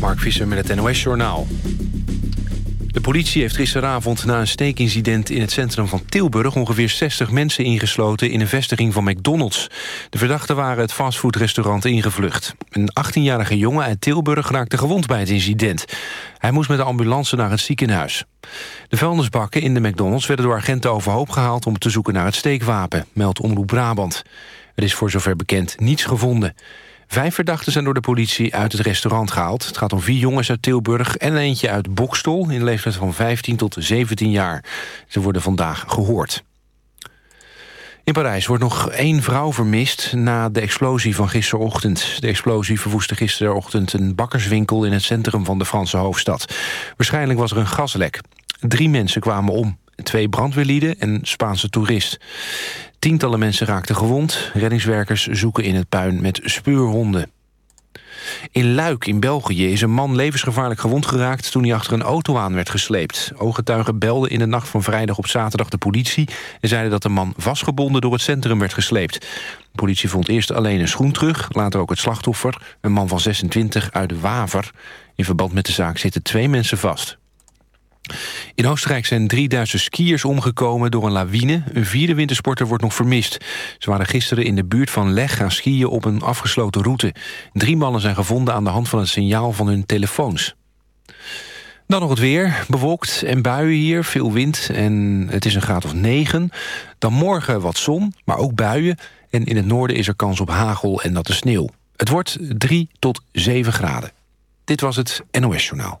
Mark Visser met het NOS-journaal. De politie heeft gisteravond na een steekincident in het centrum van Tilburg... ongeveer 60 mensen ingesloten in een vestiging van McDonald's. De verdachten waren het fastfoodrestaurant ingevlucht. Een 18-jarige jongen uit Tilburg raakte gewond bij het incident. Hij moest met de ambulance naar het ziekenhuis. De vuilnisbakken in de McDonald's werden door agenten overhoop gehaald... om te zoeken naar het steekwapen, meldt Omroep Brabant. Er is voor zover bekend niets gevonden. Vijf verdachten zijn door de politie uit het restaurant gehaald. Het gaat om vier jongens uit Tilburg en eentje uit Bokstol... in de leeftijd van 15 tot 17 jaar. Ze worden vandaag gehoord. In Parijs wordt nog één vrouw vermist na de explosie van gisterochtend. De explosie verwoestte gisterochtend een bakkerswinkel... in het centrum van de Franse hoofdstad. Waarschijnlijk was er een gaslek. Drie mensen kwamen om. Twee brandweerlieden en Spaanse toerist. Tientallen mensen raakten gewond. Reddingswerkers zoeken in het puin met speurhonden. In Luik in België is een man levensgevaarlijk gewond geraakt... toen hij achter een auto aan werd gesleept. Ooggetuigen belden in de nacht van vrijdag op zaterdag de politie... en zeiden dat de man vastgebonden door het centrum werd gesleept. De politie vond eerst alleen een schoen terug, later ook het slachtoffer... een man van 26 uit Waver. In verband met de zaak zitten twee mensen vast. In Oostenrijk zijn drie Duitse skiers omgekomen door een lawine. Een vierde wintersporter wordt nog vermist. Ze waren gisteren in de buurt van Leg gaan skiën op een afgesloten route. Drie mannen zijn gevonden aan de hand van het signaal van hun telefoons. Dan nog het weer. Bewolkt en buien hier, veel wind en het is een graad of 9. Dan morgen wat zon, maar ook buien. En in het noorden is er kans op hagel en natte sneeuw. Het wordt 3 tot 7 graden. Dit was het NOS Journaal.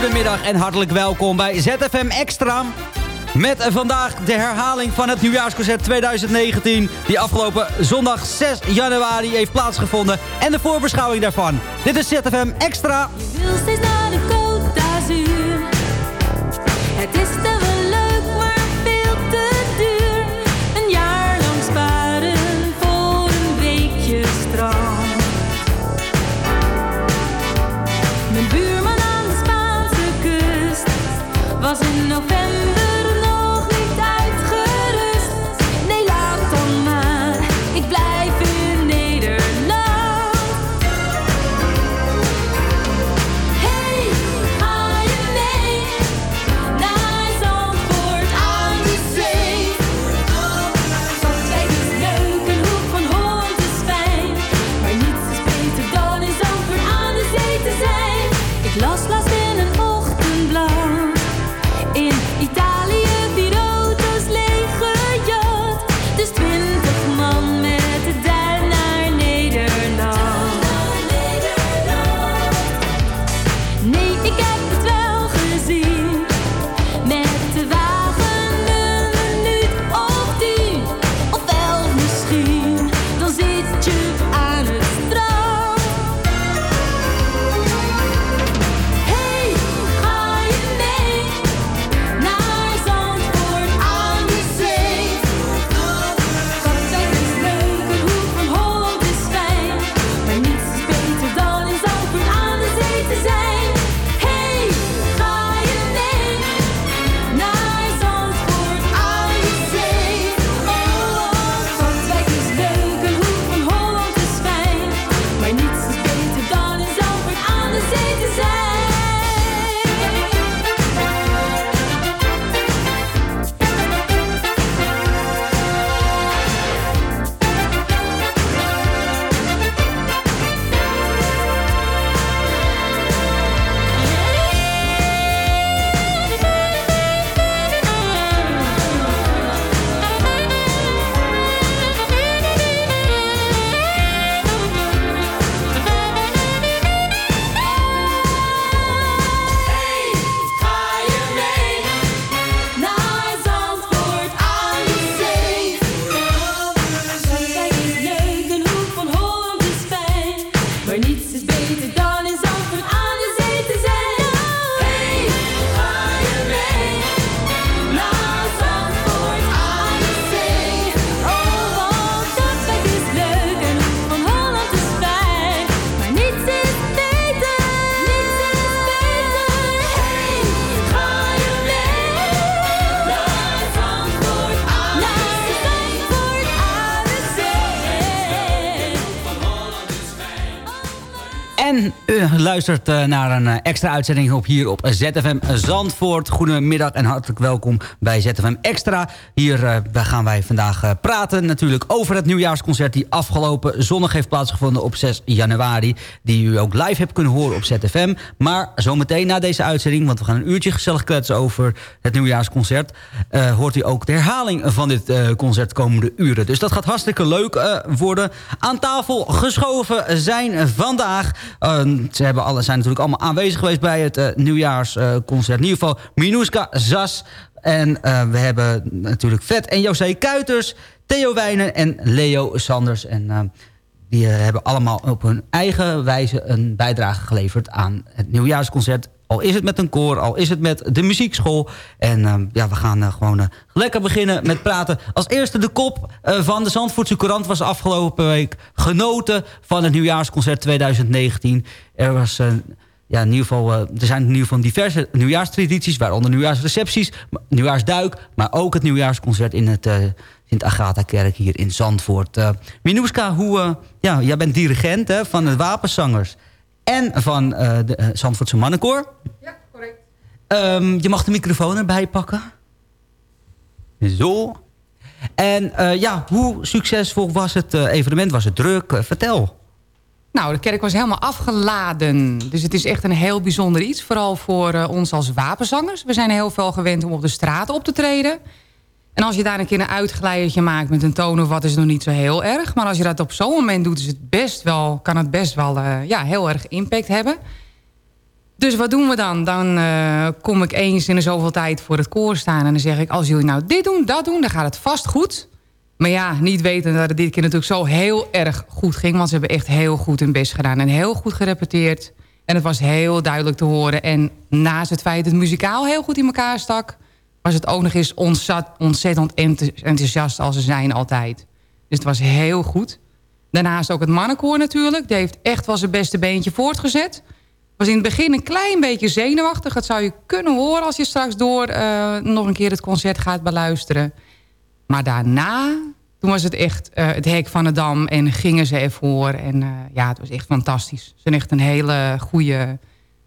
Hele goede middag en hartelijk welkom bij ZFM Extra. Met vandaag de herhaling van het nieuwjaarsconcert 2019... die afgelopen zondag 6 januari heeft plaatsgevonden... en de voorbeschouwing daarvan. Dit is ZFM Extra. De. Het is te Was luistert eh, naar een eh, extra uitzending op hier op ZFM Zandvoort. Goedemiddag en hartelijk welkom bij ZFM Extra. Hier eh, gaan wij vandaag praten natuurlijk over het nieuwjaarsconcert... die afgelopen zondag heeft plaatsgevonden op 6 januari. Die u ook live hebt kunnen horen op ZFM. Maar zometeen na deze uitzending, want we gaan een uurtje gezellig kletsen... over het nieuwjaarsconcert, hoort u ook de herhaling van dit concert komende uren. Dus dat gaat hartstikke leuk worden. Aan tafel geschoven zijn vandaag... ze hebben alle, zijn natuurlijk allemaal aanwezig geweest bij het eh, nieuwjaarsconcert. in ieder geval Minuska, Zas... En eh, we hebben natuurlijk Vet en José Kuiters, Theo Wijnen en Leo Sanders. En eh, die hebben allemaal op hun eigen wijze een bijdrage geleverd aan het nieuwjaarsconcert. Al is het met een koor, al is het met de muziekschool. En eh, ja, we gaan eh, gewoon eh, lekker beginnen met praten. Als eerste de kop eh, van de Zandvoortse Courant was afgelopen week genoten van het nieuwjaarsconcert 2019. Er was... ja, in ieder geval, er zijn in ieder geval diverse nieuwjaarstradities... waaronder nieuwjaarsrecepties, nieuwjaarsduik... maar ook het nieuwjaarsconcert in het Sint-Agatha-kerk hier in Zandvoort. Minouska, hoe, ja, jij bent dirigent hè, van de Wapenzangers... en van eh, de eh, Zandvoortse Mannenkoor. Ja, correct. Ehm, je mag de microfoon erbij pakken. Zo. En eh, ja, hoe succesvol was het evenement? Was het druk? Vertel. Nou, de kerk was helemaal afgeladen. Dus het is echt een heel bijzonder iets. Vooral voor ons als wapenzangers. We zijn heel veel gewend om op de straat op te treden. En als je daar een keer een uitglijdertje maakt met een toon of wat... is nog niet zo heel erg. Maar als je dat op zo'n moment doet, is het best wel, kan het best wel eh, ja, heel erg impact hebben. Dus wat doen we dan? Dan eh, kom ik eens in de zoveel tijd voor het koor staan... en dan zeg ik, als jullie nou dit doen, dat doen... dan gaat het vast goed. Maar ja, niet weten dat het dit keer natuurlijk zo heel erg goed ging... want ze hebben echt heel goed hun best gedaan en heel goed gerepeteerd. En het was heel duidelijk te horen. En naast het feit dat het muzikaal heel goed in elkaar stak... was het ook nog eens ontzettend enthousiast als ze zijn altijd. Dus het was heel goed. Daarnaast ook het mannenkoor natuurlijk. Die heeft echt wel zijn beste beentje voortgezet. was in het begin een klein beetje zenuwachtig. Dat zou je kunnen horen als je straks door eh, nog een keer het concert gaat beluisteren. Maar daarna, toen was het echt eh, het hek van de dam en gingen ze ervoor. En eh, ja, het was echt fantastisch. Ze zijn echt een hele goede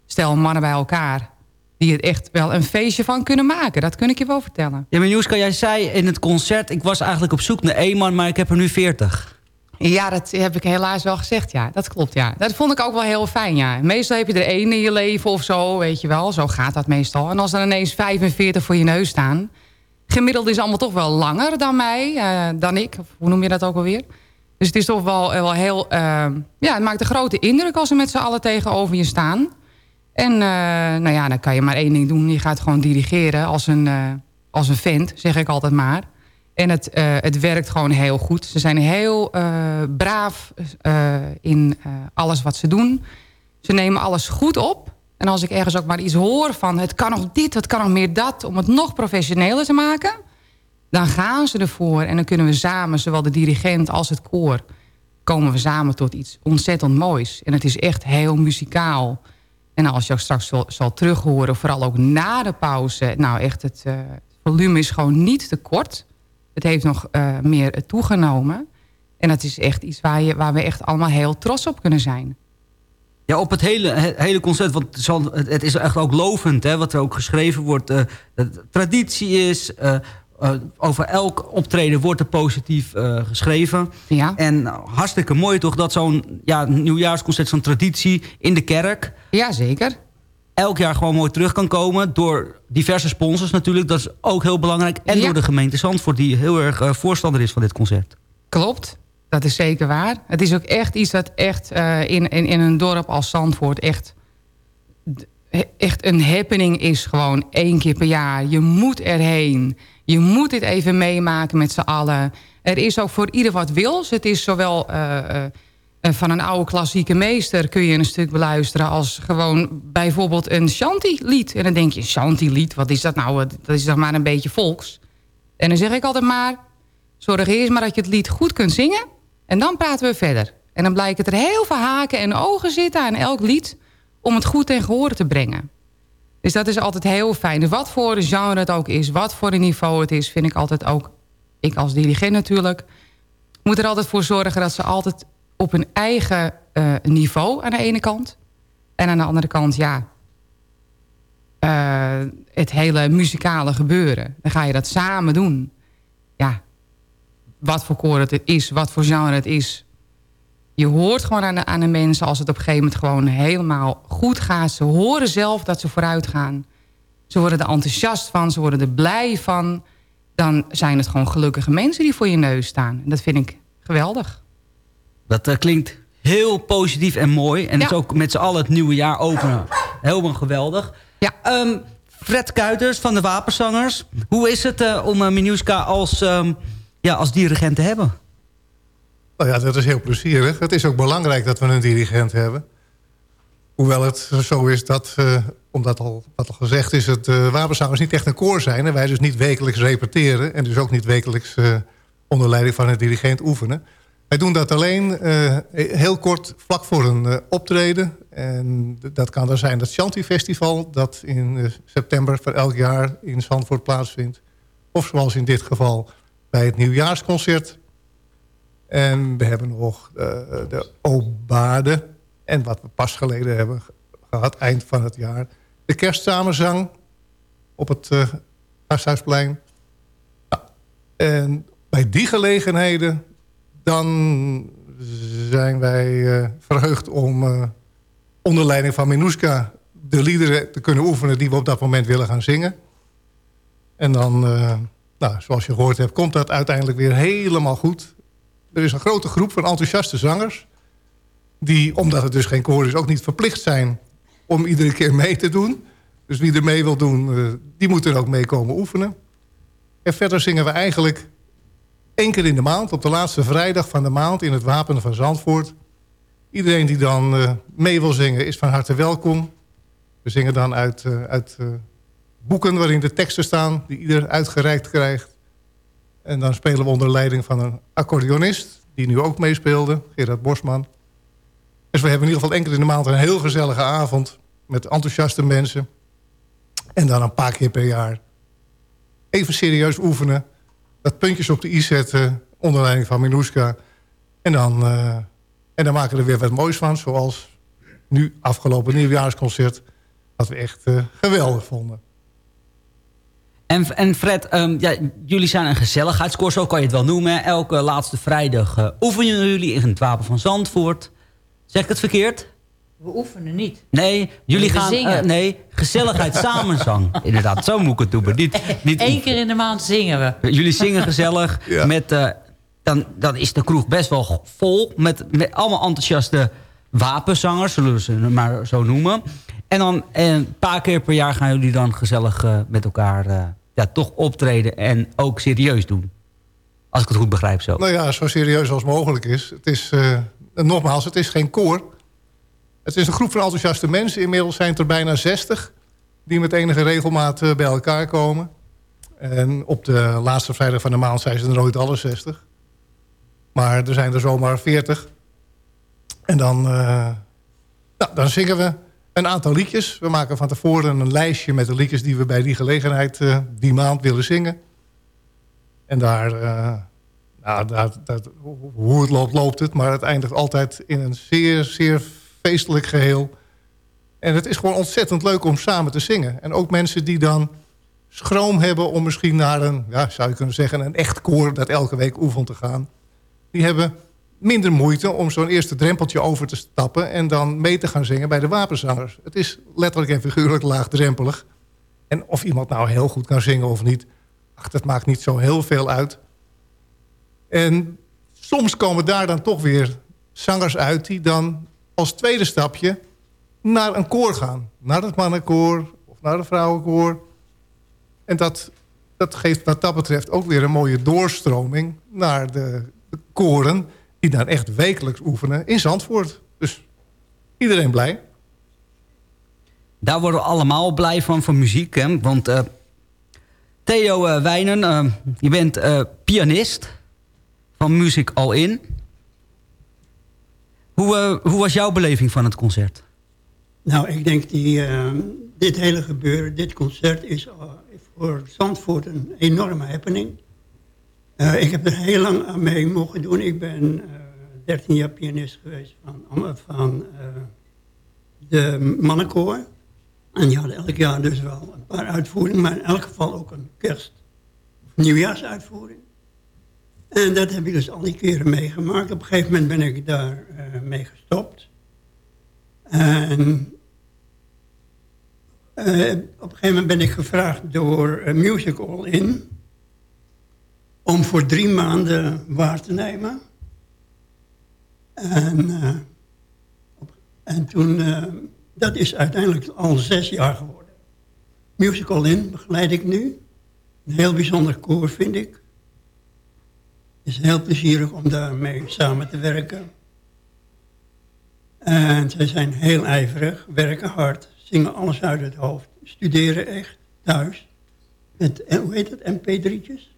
stel mannen bij elkaar. Die het echt wel een feestje van kunnen maken. Dat kun ik je wel vertellen. Ja, maar Joeska, jij zei in het concert... ik was eigenlijk op zoek naar één man, maar ik heb er nu 40. Ja, dat heb ik helaas wel gezegd, ja. Dat klopt, ja. Dat vond ik ook wel heel fijn, ja. Meestal heb je er één in je leven of zo, weet je wel. Zo gaat dat meestal. En als er ineens 45 voor je neus staan... gemiddeld is allemaal toch wel langer dan mij, eh, dan ik. Of Hoe noem je dat ook alweer? Dus het is toch wel, wel heel... eh, ja, het maakt een grote indruk als ze met z'n allen tegenover je staan. En eh, nou ja, dan kan je maar één ding doen. Je gaat gewoon dirigeren als een, eh, als een vent, zeg ik altijd maar. En het, eh, het werkt gewoon heel goed. Ze zijn heel braaf in alles wat ze doen. Ze nemen alles goed op. En als ik ergens ook maar iets hoor van... het kan nog dit, het kan nog meer dat... om het nog professioneler te maken... dan gaan ze ervoor. En dan kunnen we samen, zowel de dirigent als het koor... komen we samen tot iets ontzettend moois. En het is echt heel muzikaal. En als je ook straks zal, zal terughoren... vooral ook na de pauze... nou echt, het eh, volume is gewoon niet te kort... Het heeft nog eh, meer toegenomen. En dat is echt iets waar, je, waar we echt allemaal heel trots op kunnen zijn. Ja, op het hele, het hele concert, want het, is echt ook lovend... Hè, wat er ook geschreven wordt. eh, dat het traditie is... eh, over elk optreden wordt er positief eh, geschreven. Ja. En nou, hartstikke mooi toch dat zo'n ja, nieuwjaarsconcert, zo'n traditie in de kerk... Ja, zeker. elk jaar gewoon mooi terug kan komen. Door diverse sponsors natuurlijk, dat is ook heel belangrijk. En Ja. door de gemeente Zandvoort, die heel erg eh, voorstander is van dit concert. Klopt, dat is zeker waar. Het is ook echt iets dat echt in, in, in een dorp als Zandvoort echt, echt een happening is. Gewoon één keer per jaar. Je moet erheen. Je moet dit even meemaken met z'n allen. Er is ook voor ieder wat wils. Het is zowel eh, eh, eh, van een oude klassieke meester kun je een stuk beluisteren... als gewoon bijvoorbeeld een shanty-lied. En dan denk je, shanty-lied, wat is dat nou? Dat is toch maar een beetje volks. En dan zeg ik altijd maar... Zorg eerst maar dat je het lied goed kunt zingen. En dan praten we verder. En dan blijkt er heel veel haken en ogen zitten aan elk lied... om het goed ten gehore te brengen. Dus dat is altijd heel fijn. Dus wat voor genre het ook is, wat voor een niveau het is... vind ik altijd ook, ik als dirigent natuurlijk... moet er altijd voor zorgen dat ze altijd op hun eigen eh, niveau... aan de ene kant. En aan de andere kant, ja... eh, het hele muzikale gebeuren. Dan ga je dat samen doen. Ja, wat voor koor het is, wat voor genre het is. Je hoort gewoon aan de, aan de mensen als het op een gegeven moment gewoon helemaal goed gaat. Ze horen zelf dat ze vooruit gaan. Ze worden er enthousiast van, ze worden er blij van. Dan zijn het gewoon gelukkige mensen die voor je neus staan. En dat vind ik geweldig. Dat eh, klinkt heel positief en mooi. En het is ook met z'n allen het nieuwe jaar openen. Helemaal geweldig. Ja. Ehm, Fred Kuiters van de Wapenzangers. Hoe is het eh, om uh, Minuska als, ehm, ja, als dirigent te hebben? Nou ja, dat is heel plezierig. Het is ook belangrijk dat we een dirigent hebben. Hoewel het zo is dat, uh, omdat al, wat al gezegd is... het uh, wapenzangers niet echt een koor zijn... en wij dus niet wekelijks repeteren... en dus ook niet wekelijks uh, onder leiding van een dirigent oefenen. Wij doen dat alleen heel kort vlak voor een optreden. En dat kan dan zijn het Shanti Festival... dat in september van elk jaar in Zandvoort plaatsvindt. Of zoals in dit geval bij het nieuwjaarsconcert... En we hebben nog uh, de Obade. En wat we pas geleden hebben gehad, eind van het jaar. De kerstsamenzang op het uh, Gasthuisplein. En bij die gelegenheden... dan zijn wij uh, verheugd om onder leiding van Minuska... de liederen te kunnen oefenen die we op dat moment willen gaan zingen. En dan, nou, zoals je gehoord hebt, komt dat uiteindelijk weer helemaal goed... Er is een grote groep van enthousiaste zangers... die, omdat het dus geen koor is, ook niet verplicht zijn... om iedere keer mee te doen. Dus wie er mee wil doen, uh, die moet er ook mee komen oefenen. En verder zingen we eigenlijk één keer in de maand... op de laatste vrijdag van de maand in het Wapen van Zandvoort. Iedereen die dan uh, mee wil zingen is van harte welkom. We zingen dan uit, uh, uit boeken waarin de teksten staan... die ieder uitgereikt krijgt. En dan spelen we onder leiding van een accordeonist... die nu ook meespeelde, Gerard Bosman. Dus we hebben in ieder geval keer in de maand een heel gezellige avond... met enthousiaste mensen. En dan een paar keer per jaar even serieus oefenen. Dat puntjes op de i zetten onder leiding van Miluska. En dan, eh, en dan maken we er weer wat moois van. Zoals nu afgelopen nieuwjaarsconcert. Dat we echt eh, geweldig vonden. En, en Fred, ehm, ja, jullie zijn een gezelligheidskoor, zo kan je het wel noemen. Elke laatste vrijdag eh, oefenen jullie in het Wapen van Zandvoort. Zeg ik het verkeerd? We oefenen niet. Nee, jullie We gaan... zingen. eh, nee, gezelligheid samenzang. Inderdaad, zo moet ik het doen. Maar niet, niet Eén keer in de maand zingen we. Jullie zingen gezellig. Ja. Met, eh, dan, dan is de kroeg best wel vol. Met, met allemaal enthousiaste wapenzangers, zullen we ze maar zo noemen. En dan een paar keer per jaar gaan jullie dan gezellig eh, met elkaar eh, ja, toch optreden. En ook serieus doen. Als ik het goed begrijp zo. Nou ja, zo serieus als mogelijk is. Het is, eh, nogmaals, het is geen koor. Het is een groep van enthousiaste mensen. Inmiddels zijn het er bijna 60 die met enige regelmaat eh, bij elkaar komen. En op de laatste vrijdag van de maand zijn ze er nooit alle 60. Maar er zijn er zomaar 40. En dan, eh, nou, dan zingen we een aantal liedjes. We maken van tevoren een lijstje met de liedjes die we bij die gelegenheid eh, die maand willen zingen. En daar, eh, nou, hoe het loopt, loopt het. Maar het eindigt altijd in een zeer, zeer feestelijk geheel. En het is gewoon ontzettend leuk om samen te zingen. En ook mensen die dan schroom hebben om misschien naar een, ja, zou je kunnen zeggen, een echt koor dat elke week oefent te gaan. Die hebben minder moeite om zo'n eerste drempeltje over te stappen en dan mee te gaan zingen bij de wapenzangers. Het is letterlijk en figuurlijk laagdrempelig. En of iemand nou heel goed kan zingen of niet, ach, dat maakt niet zo heel veel uit. En soms komen daar dan toch weer zangers uit die dan als tweede stapje naar een koor gaan. Naar het mannenkoor of naar de vrouwenkoor. En dat, dat geeft wat dat betreft ook weer een mooie doorstroming... naar de koren die dan echt wekelijks oefenen in Zandvoort. Dus iedereen blij. Daar worden we allemaal blij van, van muziek. Hè? Want eh, Theo eh, Wijnen, eh, je bent eh, pianist van Music All In. Hoe, eh, hoe was jouw beleving van het concert? Nou, ik denk die, dit hele gebeuren, dit concert is voor Zandvoort een enorme happening. Eh, ik heb er heel lang aan mee mogen doen. Ik ben 13 jaar pianist geweest van, van eh, de mannenkoor. En die hadden elk jaar dus wel een paar uitvoeringen, maar in elk geval ook een kerst- of nieuwjaarsuitvoering. En dat heb ik dus al die keren meegemaakt. Op een gegeven moment ben ik daar eh, mee gestopt. En eh, op een gegeven moment ben ik gevraagd door uh, Music All In... om voor drie maanden waar te nemen. En, eh, en toen... eh, dat is uiteindelijk al zes jaar geworden. Music All In begeleid ik nu. Een heel bijzonder koor vind ik. Het is heel plezierig om daarmee samen te werken. En zij zijn heel ijverig, werken hard, zingen alles uit het hoofd, studeren echt thuis. Met, en hoe heet het, mp3'tjes?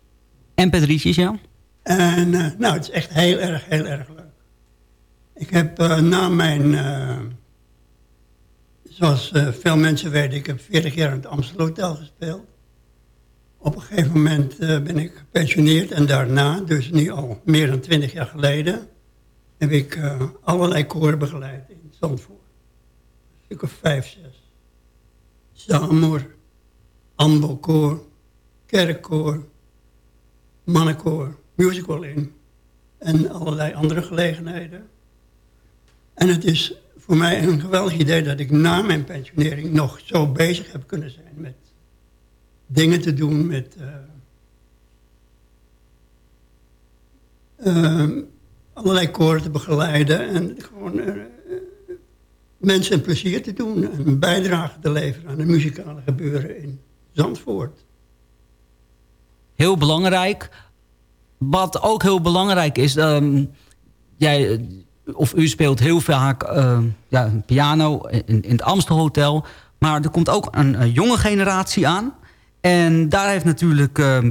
MP3'tjes, ja. En eh, nou, het is echt heel erg, heel erg leuk. Ik heb eh, na mijn, eh, zoals eh, veel mensen weten, ik heb 40 jaar in het Amstel Hotel gespeeld. Op een gegeven moment ben ik gepensioneerd en daarna, dus nu al meer dan 20 jaar geleden, heb ik allerlei koren begeleid in Zandvoort. Een stuk of vijf, zes. Zamor, Ambo-koor, kerkkoor, mannenkoor, musical in en allerlei andere gelegenheden. En het is voor mij een geweldig idee dat ik na mijn pensionering nog zo bezig heb kunnen zijn met dingen te doen met eh, eh, allerlei koren te begeleiden en gewoon eh, mensen een plezier te doen en een bijdrage te leveren aan de muzikale gebeuren in Zandvoort. Heel belangrijk. Wat ook heel belangrijk is... ehm, jij, of u speelt heel vaak eh, ja, piano in, in het Amstelhotel. Maar er komt ook een, eh, jonge generatie aan. En daar heeft natuurlijk ehm,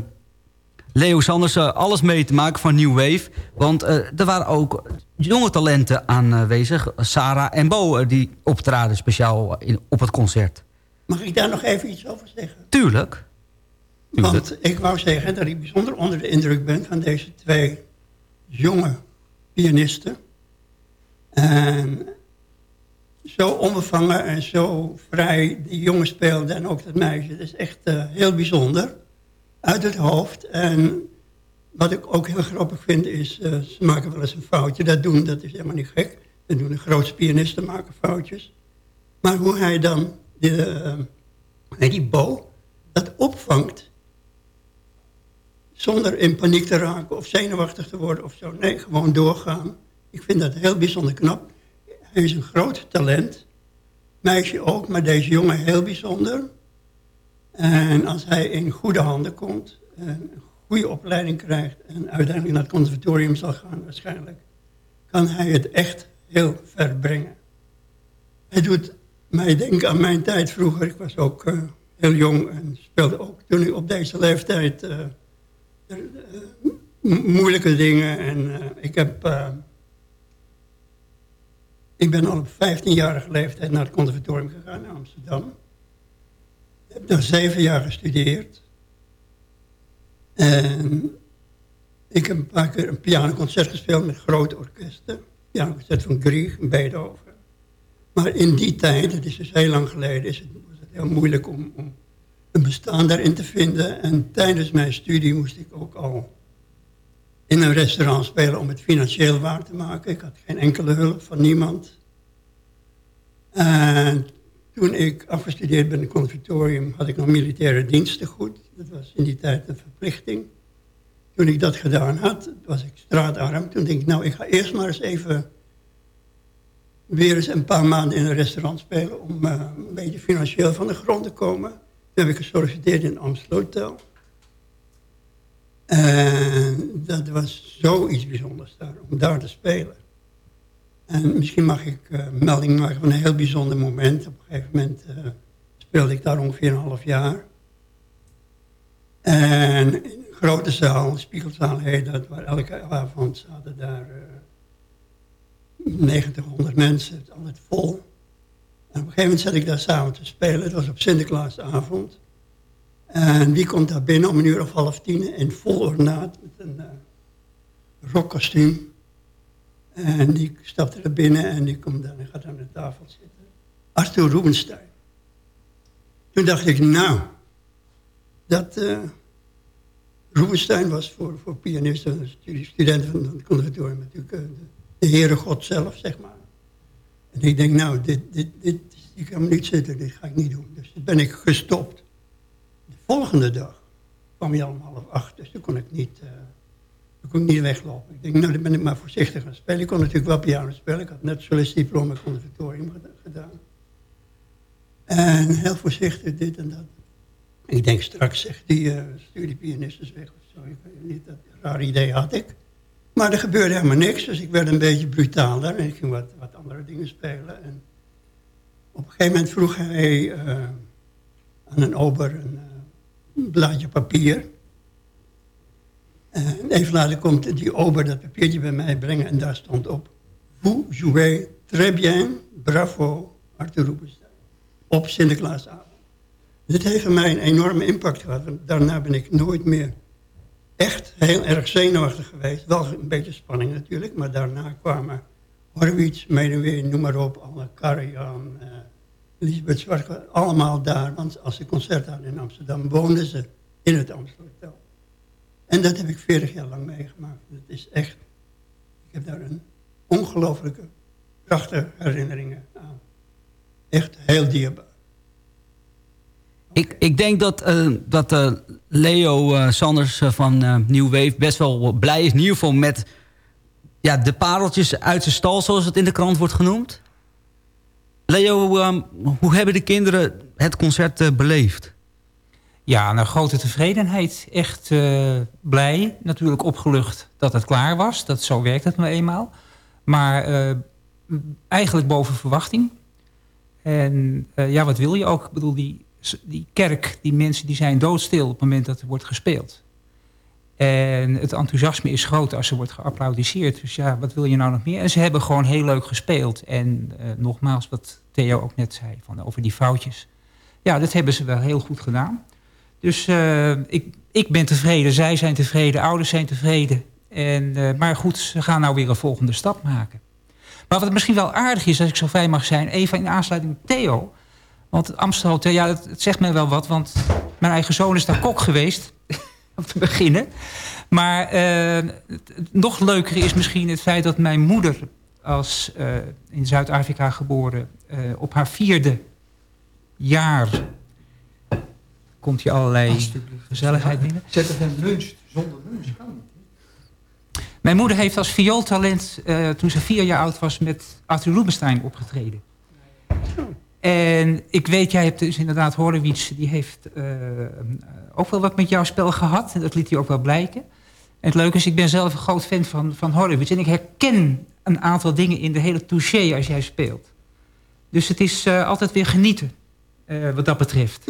Leo Sanders eh, alles mee te maken van New Wave. Want eh, er waren ook jonge talenten aanwezig. Sarah en Bo eh, die optraden speciaal in, op het concert. Mag ik daar nog even iets over zeggen? Tuurlijk. Want ik wou zeggen dat ik bijzonder onder de indruk ben van deze twee jonge pianisten. En zo onbevangen en zo vrij die jongen speelde en ook dat meisje. Dat is echt eh, heel bijzonder. Uit het hoofd. En wat ik ook heel grappig vind is, eh, ze maken wel eens een foutje. Dat doen, dat is helemaal niet gek. Dat doen de grootste pianisten, maken foutjes. Maar hoe hij dan, de, eh, die Bo, dat opvangt zonder in paniek te raken of zenuwachtig te worden of zo. Nee, gewoon doorgaan. Ik vind dat heel bijzonder knap. Hij is een groot talent. Meisje ook, maar deze jongen heel bijzonder. En als hij in goede handen komt, en een goede opleiding krijgt... en uiteindelijk naar het conservatorium zal gaan waarschijnlijk... kan hij het echt heel ver brengen. Hij doet mij denken aan mijn tijd vroeger. Ik was ook eh, heel jong en speelde ook toen ik op deze leeftijd... eh, eh, mo- moeilijke dingen. En ik heb... ik ben al op 15-jarige leeftijd naar het conservatorium gegaan in Amsterdam. Heb daar zeven jaar gestudeerd. En ik heb een paar keer een pianoconcert gespeeld met grote orkesten. Pianoconcert van Grieg en Beethoven. Maar in die tijd, dat is dus heel lang geleden, is was het heel moeilijk om, om een bestaan daarin te vinden. En tijdens mijn studie moest ik ook al in een restaurant spelen om het financieel waar te maken. Ik had geen enkele hulp van niemand. En toen ik afgestudeerd ben in het conservatorium had ik nog militaire dienstengoed. Dat was in die tijd een verplichting. Toen ik dat gedaan had, was ik straatarm. Toen denk ik, nou, ik ga eerst maar eens even weer eens een paar maanden in een restaurant spelen... om eh, een beetje financieel van de grond te komen. Toen heb ik gesolliciteerd in Amstel Hotel. En dat was zoiets bijzonders daar, om daar te spelen. En misschien mag ik eh, melding maken van een heel bijzonder moment. Op een gegeven moment eh, speelde ik daar ongeveer een half jaar. En in een grote zaal, spiegelzaal heet dat, waar elke avond zaten daar eh 900 mensen, het altijd vol. En op een gegeven moment zat ik daar samen te spelen. Het was op Sinterklaasavond. En wie komt daar binnen om een uur of half tien in vol ornaat met een uh, rockkostuum. En die stapte er binnen en die komt dan en gaat aan de tafel zitten. Arthur Rubinstein. Toen dacht ik, nou, dat uh, Rubinstein was voor, voor pianisten en studie- studenten van het conservatorium natuurlijk uh, de, de Heere God zelf, zeg maar. En ik denk, nou, dit, dit, dit, ik kan me niet zitten, dit ga ik niet doen. Dus ben ik gestopt. De volgende dag kwam hij om half acht, dus toen kon ik niet, toen kon ik niet weglopen. Ik denk, nou, dan ben ik maar voorzichtig gaan spelen. Ik kon natuurlijk wel piano spelen. Ik had net solistdiploma conservatorium geda- gedaan. En heel voorzichtig dit en dat. Ik denk, straks zegt die uh, studiepianist is weg of zo. Niet, dat raar idee had ik. Maar er gebeurde helemaal niks, dus ik werd een beetje brutaler. En ik ging wat, wat andere dingen spelen. En op een gegeven moment vroeg hij uh, aan een ober een, een blaadje papier. En even later komt die ober dat papiertje bij mij brengen en daar stond op... Vous jouez très bien, bravo, Arthur Rubinstein. Op Sinterklaasavond. Dit heeft mij een enorme impact gehad. Daarna ben ik nooit meer echt heel erg zenuwachtig geweest. Wel een beetje spanning natuurlijk, maar daarna kwamen Horwitz, Medeweer, noem maar op, alle Karajan, uh, Lisbeth Zwart, allemaal daar. Want als ze concert hadden in Amsterdam, woonden ze in het Amsterdam Hotel. En dat heb ik 40 jaar lang meegemaakt. Het is echt, ik heb daar een ongelooflijke, prachtige herinneringen aan. Echt heel dierbaar. Ik, ik denk dat, uh, dat uh, Leo uh, Sanders van New Wave best wel blij is. In ieder geval met ja, de pareltjes uit zijn stal, zoals het in de krant wordt genoemd. Leo, um, hoe hebben de kinderen het concert beleefd? Ja, nou, grote tevredenheid. Echt blij. Natuurlijk opgelucht dat het klaar was. Dat, zo werkt het nou eenmaal. Maar eigenlijk boven verwachting. En ja, wat wil je ook? Ik bedoel, die die kerk, die mensen die zijn doodstil op het moment dat er wordt gespeeld. En het enthousiasme is groot als er wordt geapplaudiseerd. Dus ja, wat wil je nou nog meer? En ze hebben gewoon heel leuk gespeeld. En eh, nogmaals, wat Theo ook net zei, van over die foutjes. Ja, dat hebben ze wel heel goed gedaan. Dus eh, ik, ik ben tevreden, zij zijn tevreden, ouders zijn tevreden. En, eh, maar goed, ze gaan nou weer een volgende stap maken. Maar wat misschien wel aardig is, als ik zo fijn mag zijn... even in aansluiting met Theo. Want Amstel Hotel, ja, het, het zegt mij wel wat. Want mijn eigen zoon is daar kok geweest, om te beginnen. Maar eh, het, het nog leuker is misschien het feit dat mijn moeder... als eh, in Zuid-Afrika geboren, eh, op haar vierde jaar... komt je allerlei gezelligheid binnen. Zet er een lunch zonder lunch kan niet. Mijn moeder heeft als viooltalent, toen ze vier jaar oud was, met Arthur Rubinstein opgetreden. En ik weet, jij hebt dus inderdaad Horowitz, die heeft ook wel wat met jouw spel gehad. En dat liet hij ook wel blijken. En het leuke is, ik ben zelf een groot fan van, van Horowitz. En ik herken een aantal dingen in de hele touché als jij speelt. Dus het is eh, altijd weer genieten, eh, wat dat betreft.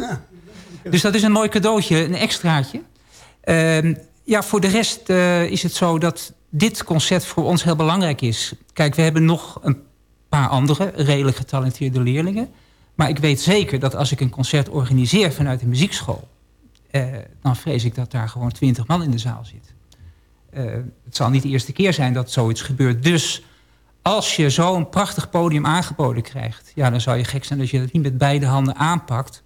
Dus dat is een mooi cadeautje, een extraatje. Ehm, ja, voor de rest eh, is het zo dat dit concert voor ons heel belangrijk is. Kijk, we hebben nog een paar andere redelijk getalenteerde leerlingen. Maar ik weet zeker dat als ik een concert organiseer vanuit de muziekschool... eh, dan vrees ik dat daar gewoon twintig man in de zaal zit. Eh, het zal niet de eerste keer zijn dat zoiets gebeurt. Dus als je zo'n prachtig podium aangeboden krijgt... Ja, dan zou je gek zijn als je het niet met beide handen aanpakt...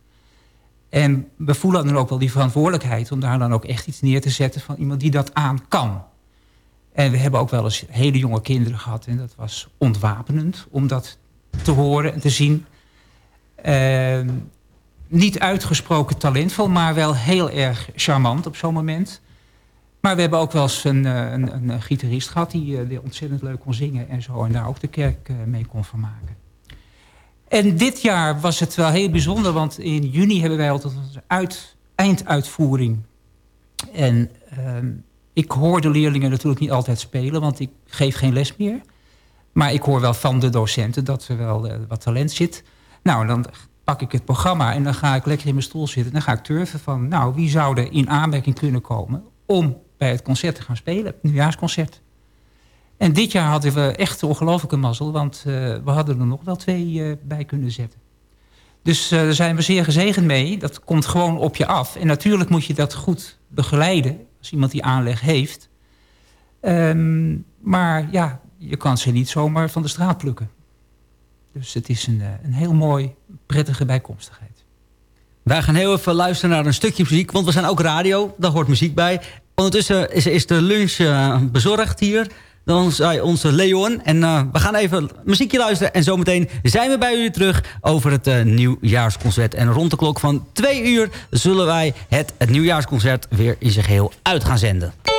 En we voelen dan ook wel die verantwoordelijkheid... om daar dan ook echt iets neer te zetten van iemand die dat aan kan. En we hebben ook wel eens hele jonge kinderen gehad... en dat was ontwapenend om dat te horen en te zien. Ehm, niet uitgesproken talentvol, maar wel heel erg charmant op zo'n moment. Maar we hebben ook wel eens een, eh, een, een gitarist gehad... Die, eh, die ontzettend leuk kon zingen en zo... en daar ook de kerk eh, mee kon vermaken. En dit jaar was het wel heel bijzonder, want in juni hebben wij altijd uit, einduitvoering. En ehm, ik hoor de leerlingen natuurlijk niet altijd spelen, want ik geef geen les meer. Maar ik hoor wel van de docenten dat er wel eh, wat talent zit. Nou, dan pak ik het programma en dan ga ik lekker in mijn stoel zitten. En dan ga ik turven van, nou, wie zou er in aanmerking kunnen komen... om bij het concert te gaan spelen, het nieuwjaarsconcert. En dit jaar hadden we echt ongelooflijke mazzel, want uh, we hadden er nog wel twee uh, bij kunnen zetten. Dus uh, daar zijn we zeer gezegend mee. Dat komt gewoon op je af. En natuurlijk moet je dat goed begeleiden, als iemand die aanleg heeft. Um, maar ja, je kan ze niet zomaar van de straat plukken. Dus het is een, een heel mooi, prettige bijkomstigheid. Wij gaan heel even luisteren naar een stukje muziek, want we zijn ook radio, daar hoort muziek bij. Ondertussen is, is de lunch bezorgd hier dan zei onze Leon. En uh, we gaan even muziekje luisteren. En zometeen zijn we bij jullie terug over het nieuwjaarsconcert. En rond de klok van twee uur zullen wij het, het nieuwjaarsconcert weer in zijn geheel uit gaan zenden.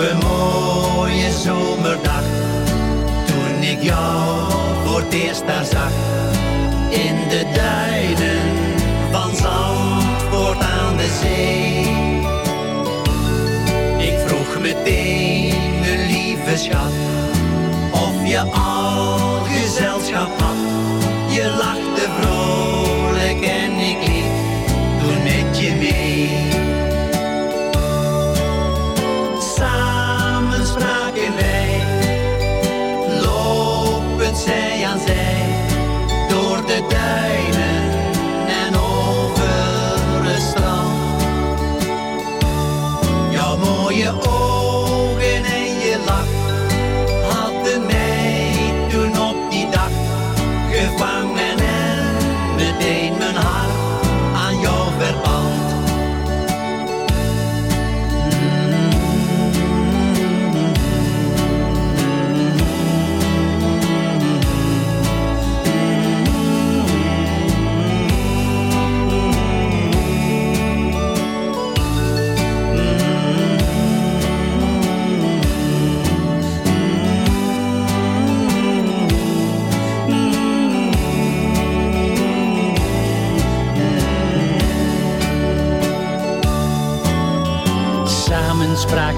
Een mooie zomerdag. Toen ik jou voor het eerst daar zag. In de duinen van Zandvoort aan de zee. Ik vroeg meteen, mijn lieve schat, of je al gezelschap had. Je lachte vrolijk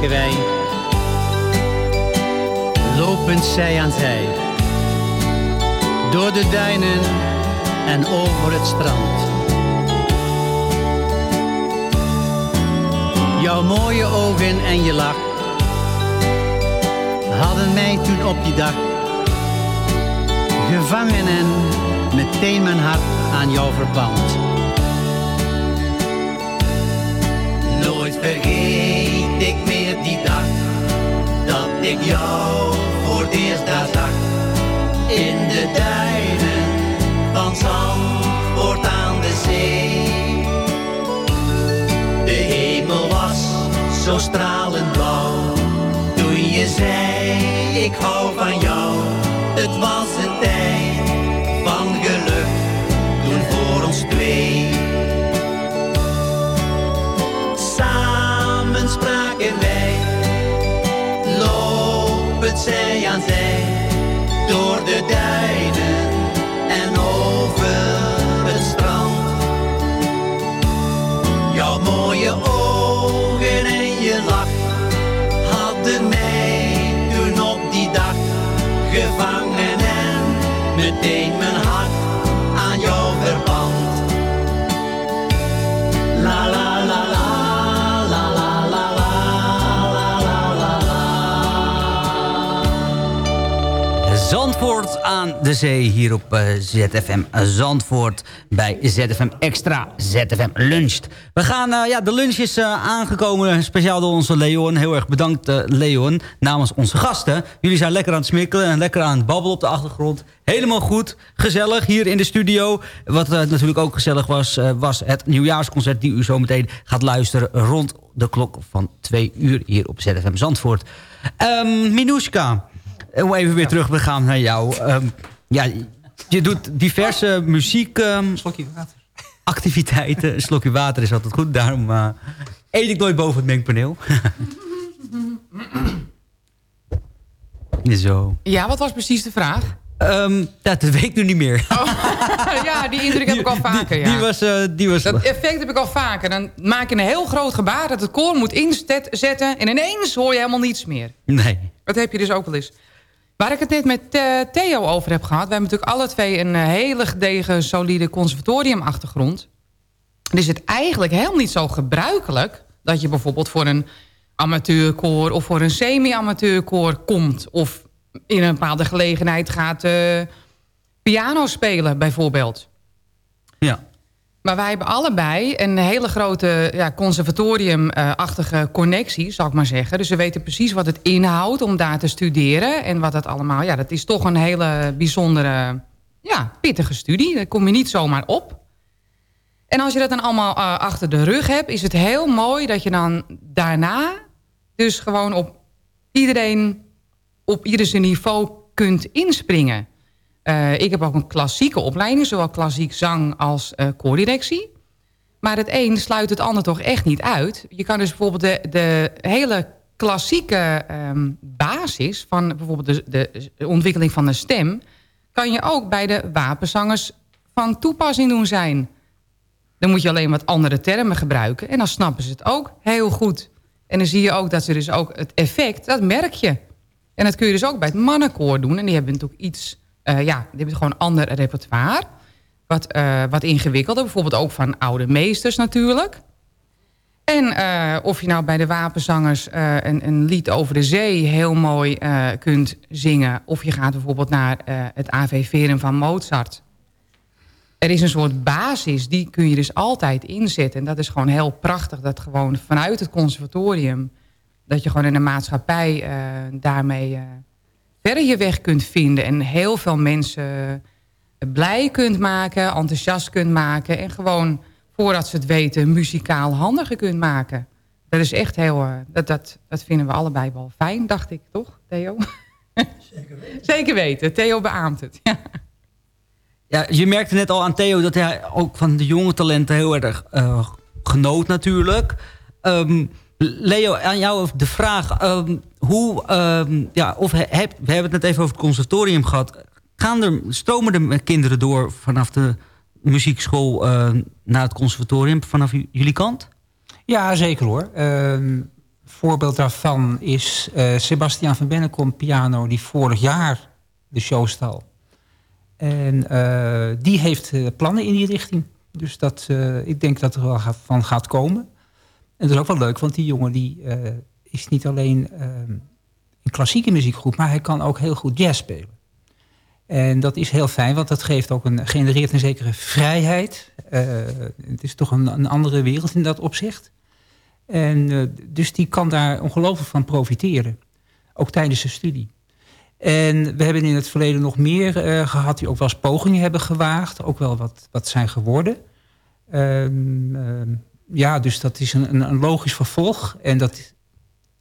Wij, lopend zij aan zij, door de duinen en over het strand. Jouw mooie ogen en je lach hadden mij toen op die dag gevangen en meteen mijn hart aan jou verband. Nooit meer die dag dat ik jou voor het eerst daar zag. In de duinen van Zandvoort aan de zee. De hemel was zo stralend blauw. Toen je zei ik hou van jou. Het was een tijd meteen mijn aan de zee hier op eh, ZFM Zandvoort bij ZFM Extra ZFM Luncht. We gaan, eh, ja, de lunch is eh, aangekomen, speciaal door onze Leon. Heel erg bedankt Leon, namens onze gasten. Jullie zijn lekker aan het smikkelen en lekker aan het babbelen op de achtergrond. Helemaal goed, gezellig hier in de studio. Wat natuurlijk ook gezellig was, was het nieuwjaarsconcert... die u zometeen gaat luisteren rond de klok van twee uur hier op ZFM Zandvoort. Minushka, om even weer terug te gaan naar jou. Ehm, ja, je doet diverse muziek... ehm, activiteiten. Een slokje water is altijd goed. Daarom eh, eet ik nooit boven het mengpaneel. Zo. Ja, wat was precies de vraag? Ehm, dat weet ik nu niet meer. ja, die indruk heb ik al vaker. ja. Die was... eh, die was Dat effect heb ik al vaker. Dan maak je een heel groot gebaar dat het koor moet inzetten... en ineens hoor je helemaal niets meer. Nee. Dat heb je dus ook wel eens. Waar ik het net met eh, Theo over heb gehad... wij hebben natuurlijk alle twee een eh, hele gedegen, solide conservatoriumachtergrond. Dan is het eigenlijk helemaal niet zo gebruikelijk... dat je bijvoorbeeld voor een amateurkoor of voor een semi-amateurkoor komt... of in een bepaalde gelegenheid gaat eh, piano spelen, bijvoorbeeld. Ja. Maar wij hebben allebei een hele grote ja, conservatoriumachtige connectie, zal ik maar zeggen. Dus we weten precies wat het inhoudt om daar te studeren. En wat dat allemaal... Ja, dat is toch een hele bijzondere, ja, pittige studie. Daar kom je niet zomaar op. En als je dat dan allemaal eh, achter de rug hebt... is het heel mooi dat je dan daarna... dus gewoon op iedereen... op ieder zijn niveau kunt inspringen. Eh, ik heb ook een klassieke opleiding, zowel klassiek zang als eh koordirectie. Maar het een sluit het ander toch echt niet uit. Je kan dus bijvoorbeeld de, de hele klassieke ehm, basis... van bijvoorbeeld de, de ontwikkeling van de stem... kan je ook bij de wapenzangers van toepassing doen zijn. Dan moet je alleen wat andere termen gebruiken... en dan snappen ze het ook heel goed. En dan zie je ook dat ze dus ook het effect, dat merk je. En dat kun je dus ook bij het mannenkoor doen. En die hebben natuurlijk iets, eh, ja, die hebben gewoon een ander repertoire. Wat, eh, wat ingewikkelder, bijvoorbeeld ook van oude meesters natuurlijk. En eh, of je nou bij de wapenzangers een, een lied over de zee heel mooi kunt zingen... of je gaat bijvoorbeeld naar het AV Verum van Mozart. Er is een soort basis, die kun je dus altijd inzetten. En dat is gewoon heel prachtig, dat gewoon vanuit het conservatorium... dat je gewoon in de maatschappij daarmee verder je weg kunt vinden... en heel veel mensen blij kunt maken, enthousiast kunt maken... en gewoon, voordat ze het weten, muzikaal handiger kunt maken. Dat is echt heel... eh, dat, dat, dat vinden we allebei wel fijn, dacht ik, toch, Theo? Zeker weten. Zeker weten, Theo beaamt het. Ja. Ja, je merkte net al aan Theo dat hij ook van de jonge talenten heel erg eh, genoot natuurlijk. Ehm, Leo, aan jou de vraag. ehm, hoe, ehm, ja, of we hebben het net even over het conservatorium gehad. Gaan er, stromen de kinderen door vanaf de muziekschool eh, naar het conservatorium vanaf jullie kant? Ja, zeker hoor. Een voorbeeld daarvan is eh, Sebastiaan van Bennekom piano... die vorig jaar de show stal. En eh, die heeft eh, plannen in die richting. Dus dat, ik denk dat er wel van gaat komen. En dat is ook wel leuk, want die jongen die, eh, is niet alleen eh, een klassieke muziekgroep... maar hij kan ook heel goed jazz spelen. En dat is heel fijn, want dat geeft ook een, genereert een zekere vrijheid. Eh, het is toch een, een andere wereld in dat opzicht. En eh, dus die kan daar ongelooflijk van profiteren. Ook tijdens de studie. En we hebben in het verleden nog meer eh, gehad... die ook wel eens pogingen hebben gewaagd. Ook wel wat, wat zijn geworden. Ehm, ja, dus dat is een, een, logisch vervolg. En dat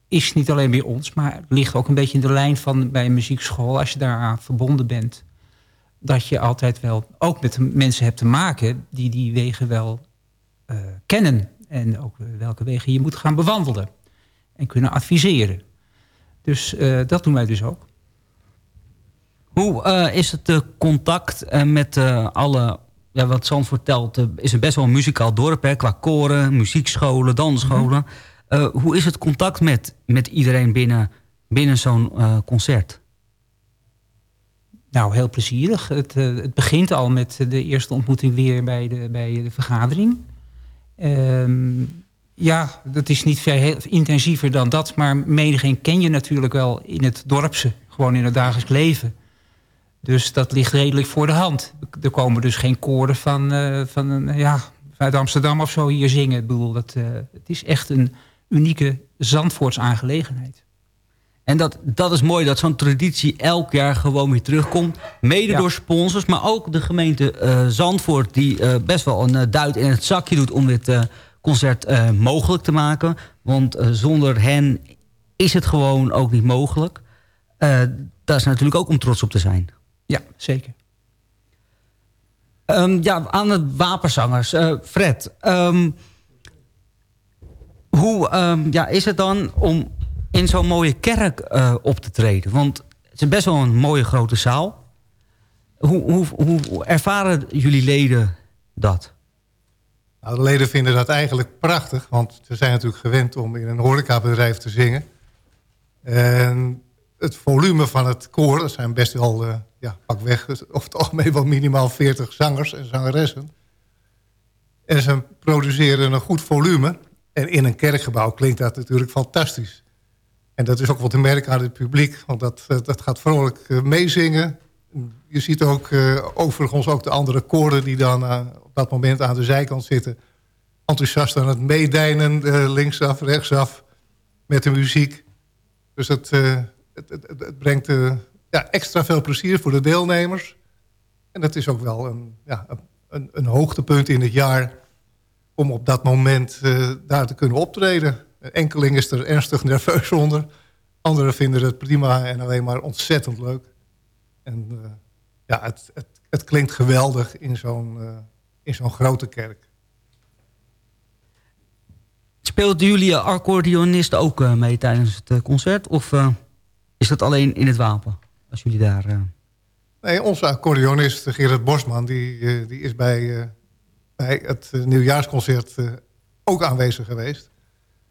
is niet alleen bij ons... maar het ligt ook een beetje in de lijn van bij een muziekschool... als je daaraan verbonden bent... dat je altijd wel ook met mensen hebt te maken... die die wegen wel eh, kennen. En ook welke wegen je moet gaan bewandelen. En kunnen adviseren. Dus eh, dat doen wij dus ook. Hoe eh, is het contact met alle... Ja, wat Zandvoort telt, eh, is een best wel een muzikaal dorp... Hè, qua koren, muziekscholen, dansscholen. Eh, hoe is het contact met, met iedereen binnen, binnen zo'n eh, concert? Nou, heel plezierig. Het, het begint al met de eerste ontmoeting weer bij de, bij de vergadering. Ehm, ja, dat is niet veel heel intensiever dan dat. Maar menigeen ken je natuurlijk wel in het dorpse. Gewoon in het dagelijks leven. Dus dat ligt redelijk voor de hand. Er komen dus geen koren van, eh, van een, ja, uit Amsterdam of zo hier zingen. Ik bedoel, dat, eh, het is echt een unieke Zandvoorts aangelegenheid. En dat, dat is mooi dat zo'n traditie elk jaar gewoon weer terugkomt. Mede Ja. door sponsors, maar ook de gemeente eh, Zandvoort... die best wel een duit in het zakje doet om dit concert mogelijk te maken. Want zonder hen is het gewoon ook niet mogelijk. Daar is natuurlijk ook om trots op te zijn. Ja, zeker. Ehm, ja, aan de wapenzangers. Eh, Fred, ehm, hoe hoe ehm, ja, is het dan om in zo'n mooie kerk eh, op te treden? Want het is best wel een mooie grote zaal. Hoe, hoe, hoe ervaren jullie leden dat? Nou, de leden vinden dat eigenlijk prachtig, want ze zijn natuurlijk gewend om in een horecabedrijf te zingen. En het volume van het koor, dat zijn best wel, eh, ja, pakweg, over het algemeen wel minimaal 40 zangers en zangeressen. En ze produceren een goed volume. En in een kerkgebouw klinkt dat natuurlijk fantastisch. En dat is ook wat te merken aan het publiek, want dat, eh, dat gaat vrolijk eh, meezingen. Je ziet ook overigens ook de andere koren die dan op dat moment aan de zijkant zitten. Enthousiast aan het meedijnen, linksaf, rechtsaf, met de muziek. Dus eh, het, het, het- brengt eh, ja, extra veel plezier voor de deelnemers. En dat is ook wel een, ja, een- een, hoogtepunt in het jaar om op dat moment eh, daar te kunnen optreden. Enkeling is er ernstig nerveus onder. Anderen vinden het prima en alleen maar ontzettend leuk. En eh, ja, het, het, het klinkt geweldig in zo'n grote kerk. Speelt jullie accordeonist ook mee tijdens het concert? Of is dat alleen in het wapen? Als jullie daar... eh, Nee, onze accordeonist Gerard Bosman... die, eh, die is bij, eh, bij het nieuwjaarsconcert ook aanwezig geweest.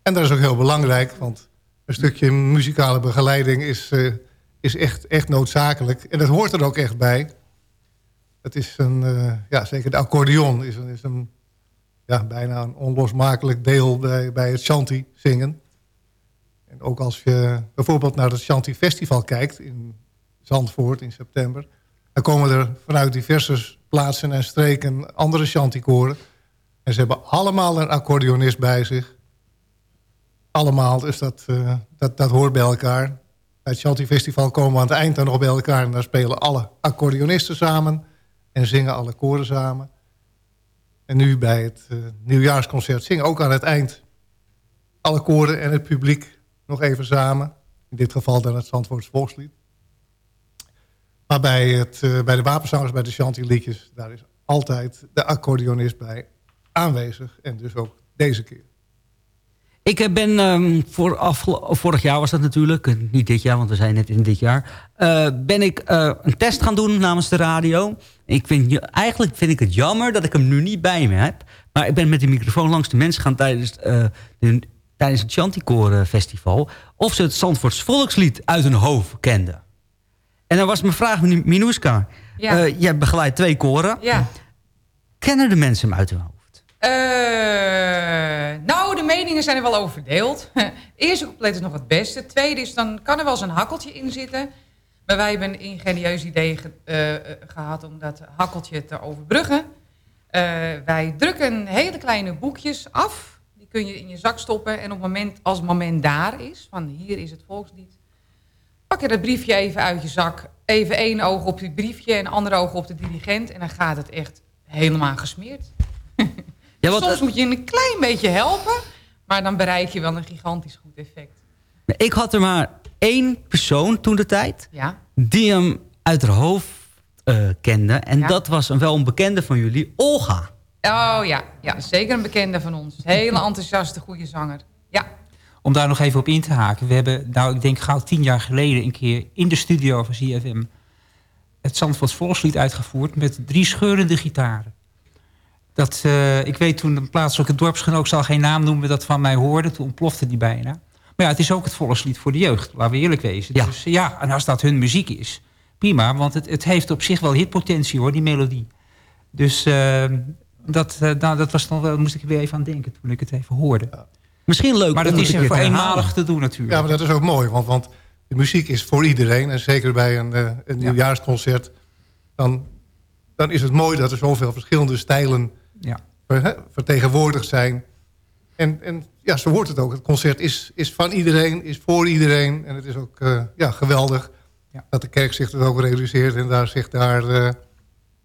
En dat is ook heel belangrijk, want een stukje muzikale begeleiding... is, is echt, echt noodzakelijk. En dat hoort er ook echt bij. Het is een, ja, zeker de accordeon is een, is een ja, bijna een onlosmakelijk deel bij, bij het shanty zingen. En ook als je bijvoorbeeld naar het Shanty Festival kijkt in Zandvoort in september... dan komen er vanuit diverse plaatsen en streken andere shantykoren. En ze hebben allemaal een accordeonist bij zich. Allemaal, dus dat, eh, dat, dat hoort bij elkaar. Bij het Shanty Festival komen we aan het eind dan nog bij elkaar... en daar spelen alle accordeonisten samen en zingen alle koren samen. En nu bij het eh, nieuwjaarsconcert zingen ook aan het eind... alle koren en het publiek nog even samen. In dit geval dan het Zandvoorts Volkslied. Maar bij, het, eh, bij de wapenzangers, bij de chantieliedjes... daar is altijd de accordeonist bij aanwezig. En dus ook deze keer. Ik eh, ben ehm, voor vorig jaar was dat natuurlijk, eh, niet dit jaar, want we zijn net in dit jaar. ben ik een test gaan doen namens de radio. Ik vind, eigenlijk vind ik het jammer dat ik hem nu niet bij me heb. Maar ik ben met de microfoon langs de mensen gaan tijdens, eh, de, tijdens het Chanticore Festival. Of ze het Zandvoorts volkslied uit hun hoofd kenden. En dan was mijn vraag, Minouska. Ja. Eh, jij begeleidt twee koren. Ja. Kennen de mensen hem uit hun hoofd? Eh, nou, de meningen zijn er wel over verdeeld. Eerste couplet is nog het beste. Tweede is, dan kan er wel eens een hakkeltje in zitten. Maar wij hebben een ingenieus idee ge- eh, eh, gehad om dat hakkeltje te overbruggen. Wij drukken hele kleine boekjes af. Kun je in je zak stoppen. En op het moment, als het moment daar is, van hier is het volkslied... pak je dat briefje even uit je zak. Even één oog op het briefje en ander oog op de dirigent. En dan gaat het echt helemaal gesmeerd. Ja, wat, Soms moet je een klein beetje helpen, maar dan bereik je wel een gigantisch goed effect. Ik had er maar één persoon toen de tijd... Ja. die hem uit haar hoofd eh, kende. En Ja. dat was een wel een bekende van jullie, Olga. Oh ja, ja, zeker een bekende van ons. Hele enthousiaste, goede zanger. Ja, Om daar nog even op in te haken. We hebben, nou ik denk gauw tien jaar geleden... een keer in de studio van CFM... het Zandvoorts Volkslied uitgevoerd... met drie scheurende gitaren. Dat, eh, ik weet toen een plaatselijke dorpsgenoot... zal geen naam noemen, dat van mij hoorde. Toen ontplofte die bijna. Maar ja, het is ook het volkslied voor de jeugd. Laten we eerlijk wezen. Ja. Dus ja, en als dat hun muziek is... prima, want het, het heeft op zich wel hitpotentie hoor, die melodie. Dus eh, dat, eh, nou, dat was dan moest ik er weer even aan denken toen ik het even hoorde. Misschien leuk Maar dat om het is voor eenmalig te doen natuurlijk. Ja, maar dat is ook mooi, want, want de muziek is voor iedereen. En zeker bij een, eh, een nieuwjaarsconcert. Dan, dan is het mooi dat er zoveel verschillende stijlen Ja. ver- hè, vertegenwoordigd zijn. En, en ja, zo hoort het ook. Het concert is, is van iedereen, is voor iedereen. En het is ook eh, ja, geweldig dat de kerk zich dat ook realiseert... en daar zich daar eh,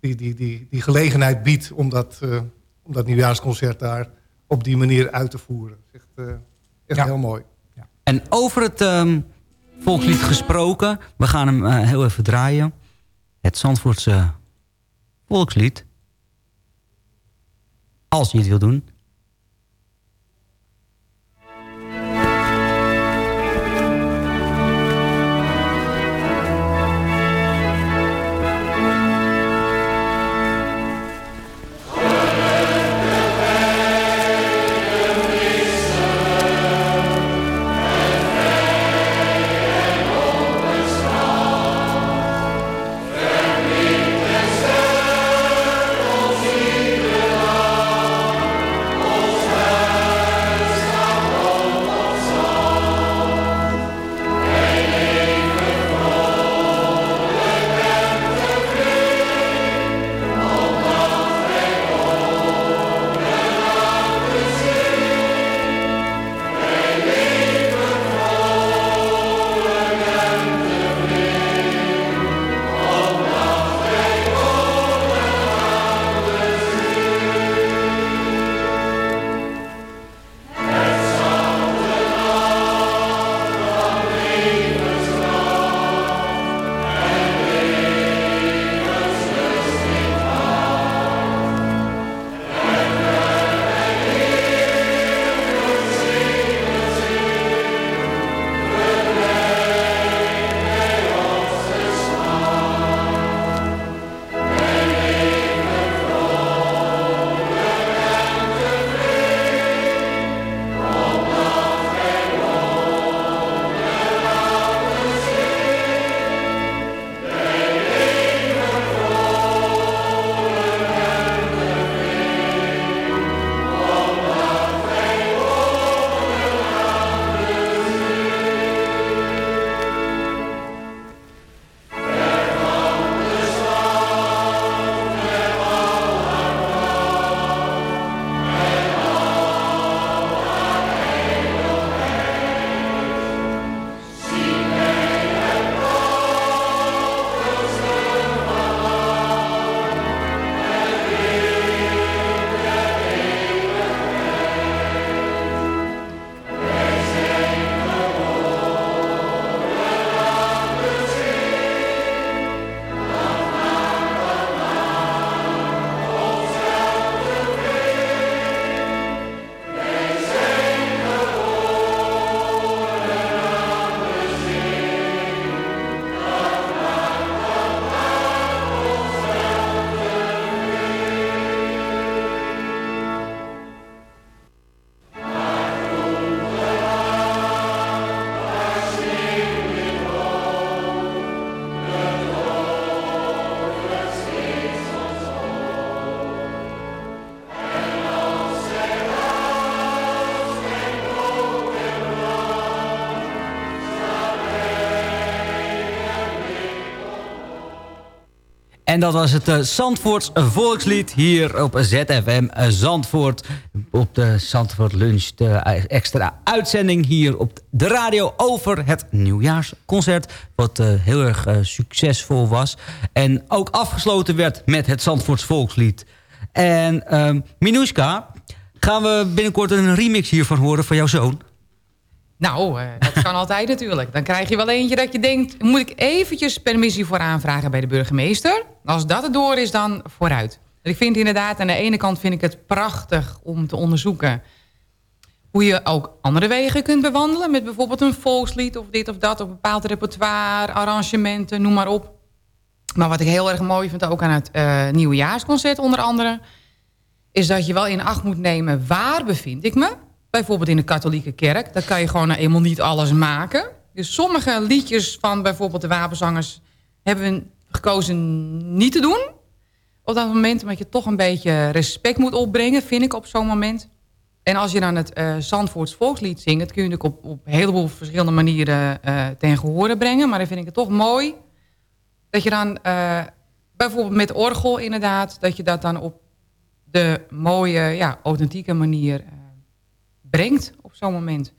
die, die, die, die gelegenheid biedt om dat, eh, om dat nieuwjaarsconcert daar op die manier uit te voeren. Echt, eh, echt heel mooi. En over het ehm, volkslied gesproken, we gaan hem eh, heel even draaien. Het Zandvoortse volkslied. Als je het wil doen. En dat was het uh, Zandvoorts volkslied hier op ZFM Zandvoort. Op de Zandvoort Lunch, de extra uitzending hier op de radio... over het nieuwjaarsconcert, wat heel erg succesvol was. En ook afgesloten werd met het Zandvoorts volkslied. En uh, Minuska, gaan we binnenkort een remix hiervan horen van jouw zoon? Nou, uh, dat kan altijd natuurlijk. Dan krijg je wel eentje dat je denkt... moet ik eventjes permissie voor aanvragen bij de burgemeester? Als dat het door is, dan vooruit. Ik vind inderdaad, aan de ene kant vind ik het prachtig om te onderzoeken... hoe je ook andere wegen kunt bewandelen... met bijvoorbeeld een volkslied of dit of dat... of bepaald repertoire, arrangementen, noem maar op. Maar wat ik heel erg mooi vind ook aan het uh, nieuwjaarsconcert onder andere... is dat je wel in acht moet nemen waar bevind ik me bijvoorbeeld in de katholieke kerk. Daar kan je gewoon nou eenmaal niet alles maken. Dus sommige liedjes van bijvoorbeeld de wapenzangers... hebben we gekozen niet te doen. Op dat moment, omdat je toch een beetje respect moet opbrengen... vind ik op zo'n moment. En als je dan het uh, Zandvoorts volkslied zingt... kun je natuurlijk op, een heleboel verschillende manieren uh, ten gehore brengen. Maar dan vind ik het toch mooi... dat je dan uh, bijvoorbeeld met orgel inderdaad... dat je dat dan op de mooie, ja, authentieke manier brengt op zo'n moment.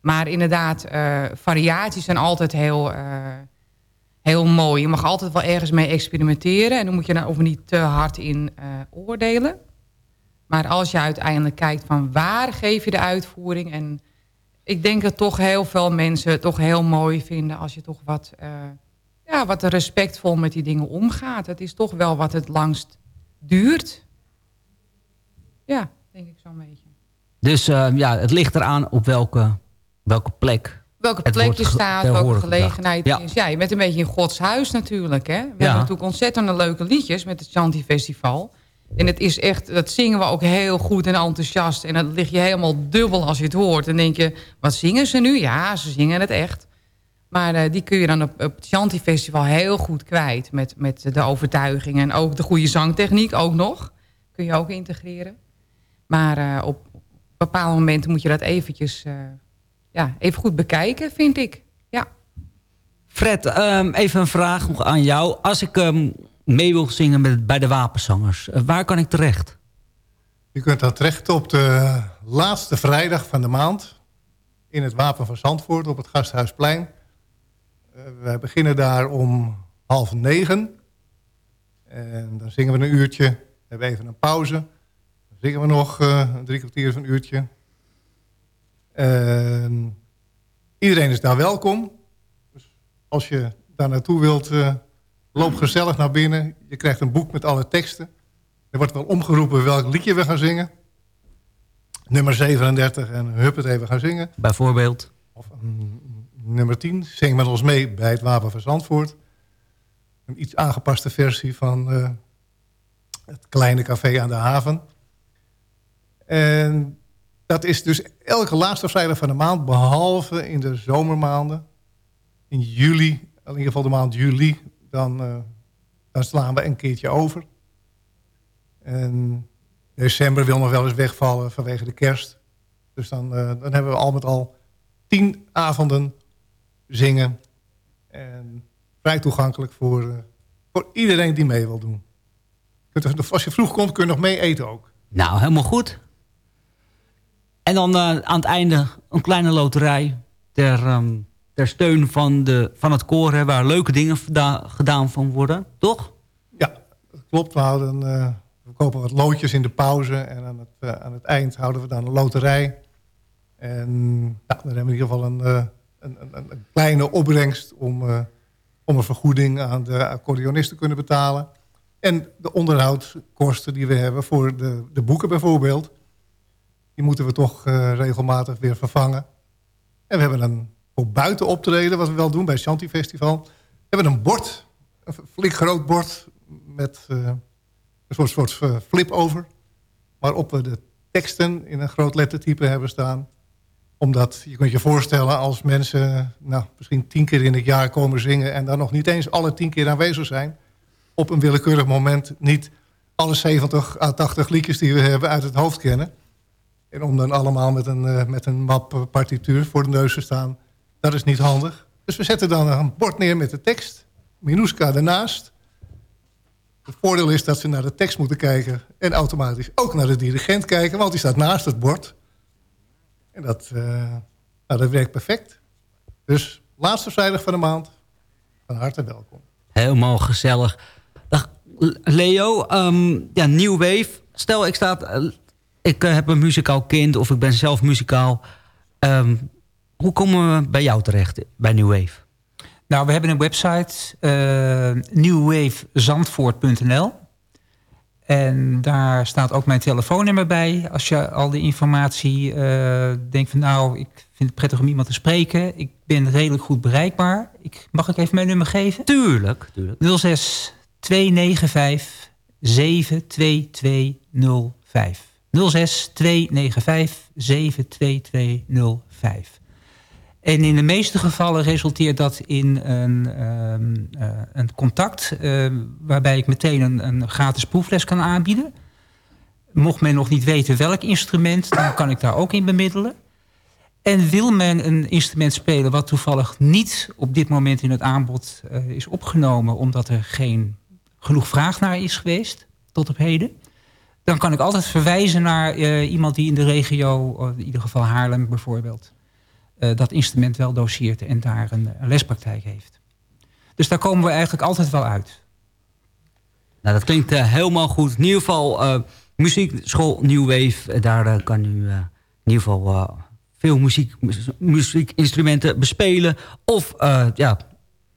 Maar inderdaad, uh, variaties zijn altijd heel, uh, heel mooi. Je mag altijd wel ergens mee experimenteren. En dan moet je daar over niet te hard in uh, oordelen. Maar als je uiteindelijk kijkt van waar geef je de uitvoering... en ik denk dat toch heel veel mensen het toch heel mooi vinden... als je toch wat, ja, wat respectvol met die dingen omgaat. Het is toch wel wat het langst duurt. Ja, denk ik zo'n beetje. Dus uh, ja, het ligt eraan op welke, welke plek. Welke plek je staat, welke gelegenheid ja. is. Ja, je bent een beetje in Gods huis natuurlijk. Hè? We ja. hebben natuurlijk ontzettend leuke liedjes met het Chanti Festival. En het is echt, dat zingen we ook heel goed en enthousiast. En dat lig je helemaal dubbel als je het hoort. En denk je, wat zingen ze nu? Ja, ze zingen het echt. Maar uh, die kun je dan op, op het Chanti Festival heel goed kwijt. Met, met de overtuiging en ook de goede zangtechniek ook nog. Kun je ook integreren. Maar uh, op, bepaalde momenten moet je dat eventjes uh, ja, even goed bekijken, vind ik. Ja. Fred, um, even een vraag nog aan jou. Als ik um, mee wil zingen met, bij de wapenzangers, uh, waar kan ik terecht? Je kunt dan terecht op de laatste vrijdag van de maand... in het Wapen van Zandvoort op het Gasthuisplein. Uh, wij beginnen daar om half negen. En dan zingen we een uurtje, hebben even een pauze zingen we nog uh, drie kwartier van een uurtje. Uh, iedereen is daar welkom. Dus als je daar naartoe wilt, uh, loop gezellig naar binnen. Je krijgt een boek met alle teksten. Er wordt wel omgeroepen welk liedje we gaan zingen. Nummer 37 en hup het even gaan zingen. Bijvoorbeeld? Of um, nummer 10, zing met ons mee bij het Wapen van Zandvoort. Een iets aangepaste versie van uh, het kleine café aan de haven. En dat is dus elke laatste vrijdag van de maand... behalve in de zomermaanden. In juli, in ieder geval de maand juli... dan, uh, dan slaan we een keertje over. En december wil nog wel eens wegvallen vanwege de kerst. Dus dan, uh, dan hebben we al met al tien avonden zingen. En vrij toegankelijk voor, uh, voor iedereen die mee wil doen. Als je vroeg komt kun je nog mee eten ook. Nou, helemaal goed. En dan uh, aan het einde een kleine loterij ter, um, ter steun van, de, van het koor... Waar leuke dingen gedaan van worden, toch? Ja, klopt. We, houden, uh, we kopen wat loodjes in de pauze... en aan het, uh, aan het eind houden we dan een loterij. En ja, dan hebben we in ieder geval een, een, een, een kleine opbrengst... om, om een vergoeding aan de accordeonist te kunnen betalen. En de onderhoudskosten die we hebben voor de, de boeken bijvoorbeeld die moeten we toch uh, regelmatig weer vervangen. En we hebben een voor buiten optreden, wat we wel doen bij het Shanti Festival. We hebben een bord, een flink groot bord met uh, een soort, soort uh, flip over. Waarop we de teksten in een groot lettertype hebben staan. Omdat, je kunt je voorstellen, als mensen nou, misschien tien keer in het jaar komen zingen... en dan nog niet eens alle tien keer aanwezig zijn... op een willekeurig moment niet alle 70 à 80 liedjes die we hebben uit het hoofd kennen... En om dan allemaal met een, uh, met een map partituur voor de neus te staan, dat is niet handig. Dus we zetten dan een bord neer met de tekst. Minuska ernaast. Het voordeel is dat ze naar de tekst moeten kijken... en automatisch ook naar de dirigent kijken... want die staat naast het bord. En dat, eh, nou, dat werkt perfect. Dus laatste vrijdag van de maand, van harte welkom. Helemaal gezellig. Dag Leo, ehm, ja, New Wave. Stel, ik, sta, eh, ik eh, heb een muzikaal kind of ik ben zelf muzikaal. Ehm, hoe komen we bij jou terecht, bij New Wave? Nou, we hebben een website, eh newwavezandvoort.nl. En daar staat ook mijn telefoonnummer bij. Als je al die informatie eh, denkt van nou, ik vind het prettig om iemand te spreken. Ik ben redelijk goed bereikbaar. Ik, mag ik even mijn nummer geven? Tuurlijk. tuurlijk. 06 295 72205. 06 295 72205. En in de meeste gevallen resulteert dat in een, ehm, eh, een contact... eh, waarbij ik meteen een, een gratis proefles kan aanbieden. Mocht men nog niet weten welk instrument... dan kan ik daar ook in bemiddelen. En wil men een instrument spelen... wat toevallig niet op dit moment in het aanbod eh, is opgenomen... omdat er geen genoeg vraag naar is geweest tot op heden... dan kan ik altijd verwijzen naar eh, iemand die in de regio... in ieder geval Haarlem bijvoorbeeld eh, dat instrument wel doseert en daar een, een lespraktijk heeft. Dus daar komen we eigenlijk altijd wel uit. Nou, dat klinkt eh, helemaal goed. In ieder geval muziekschool New Wave. Daar kan u in ieder geval veel muziek, mu- muziekinstrumenten bespelen. Of ja,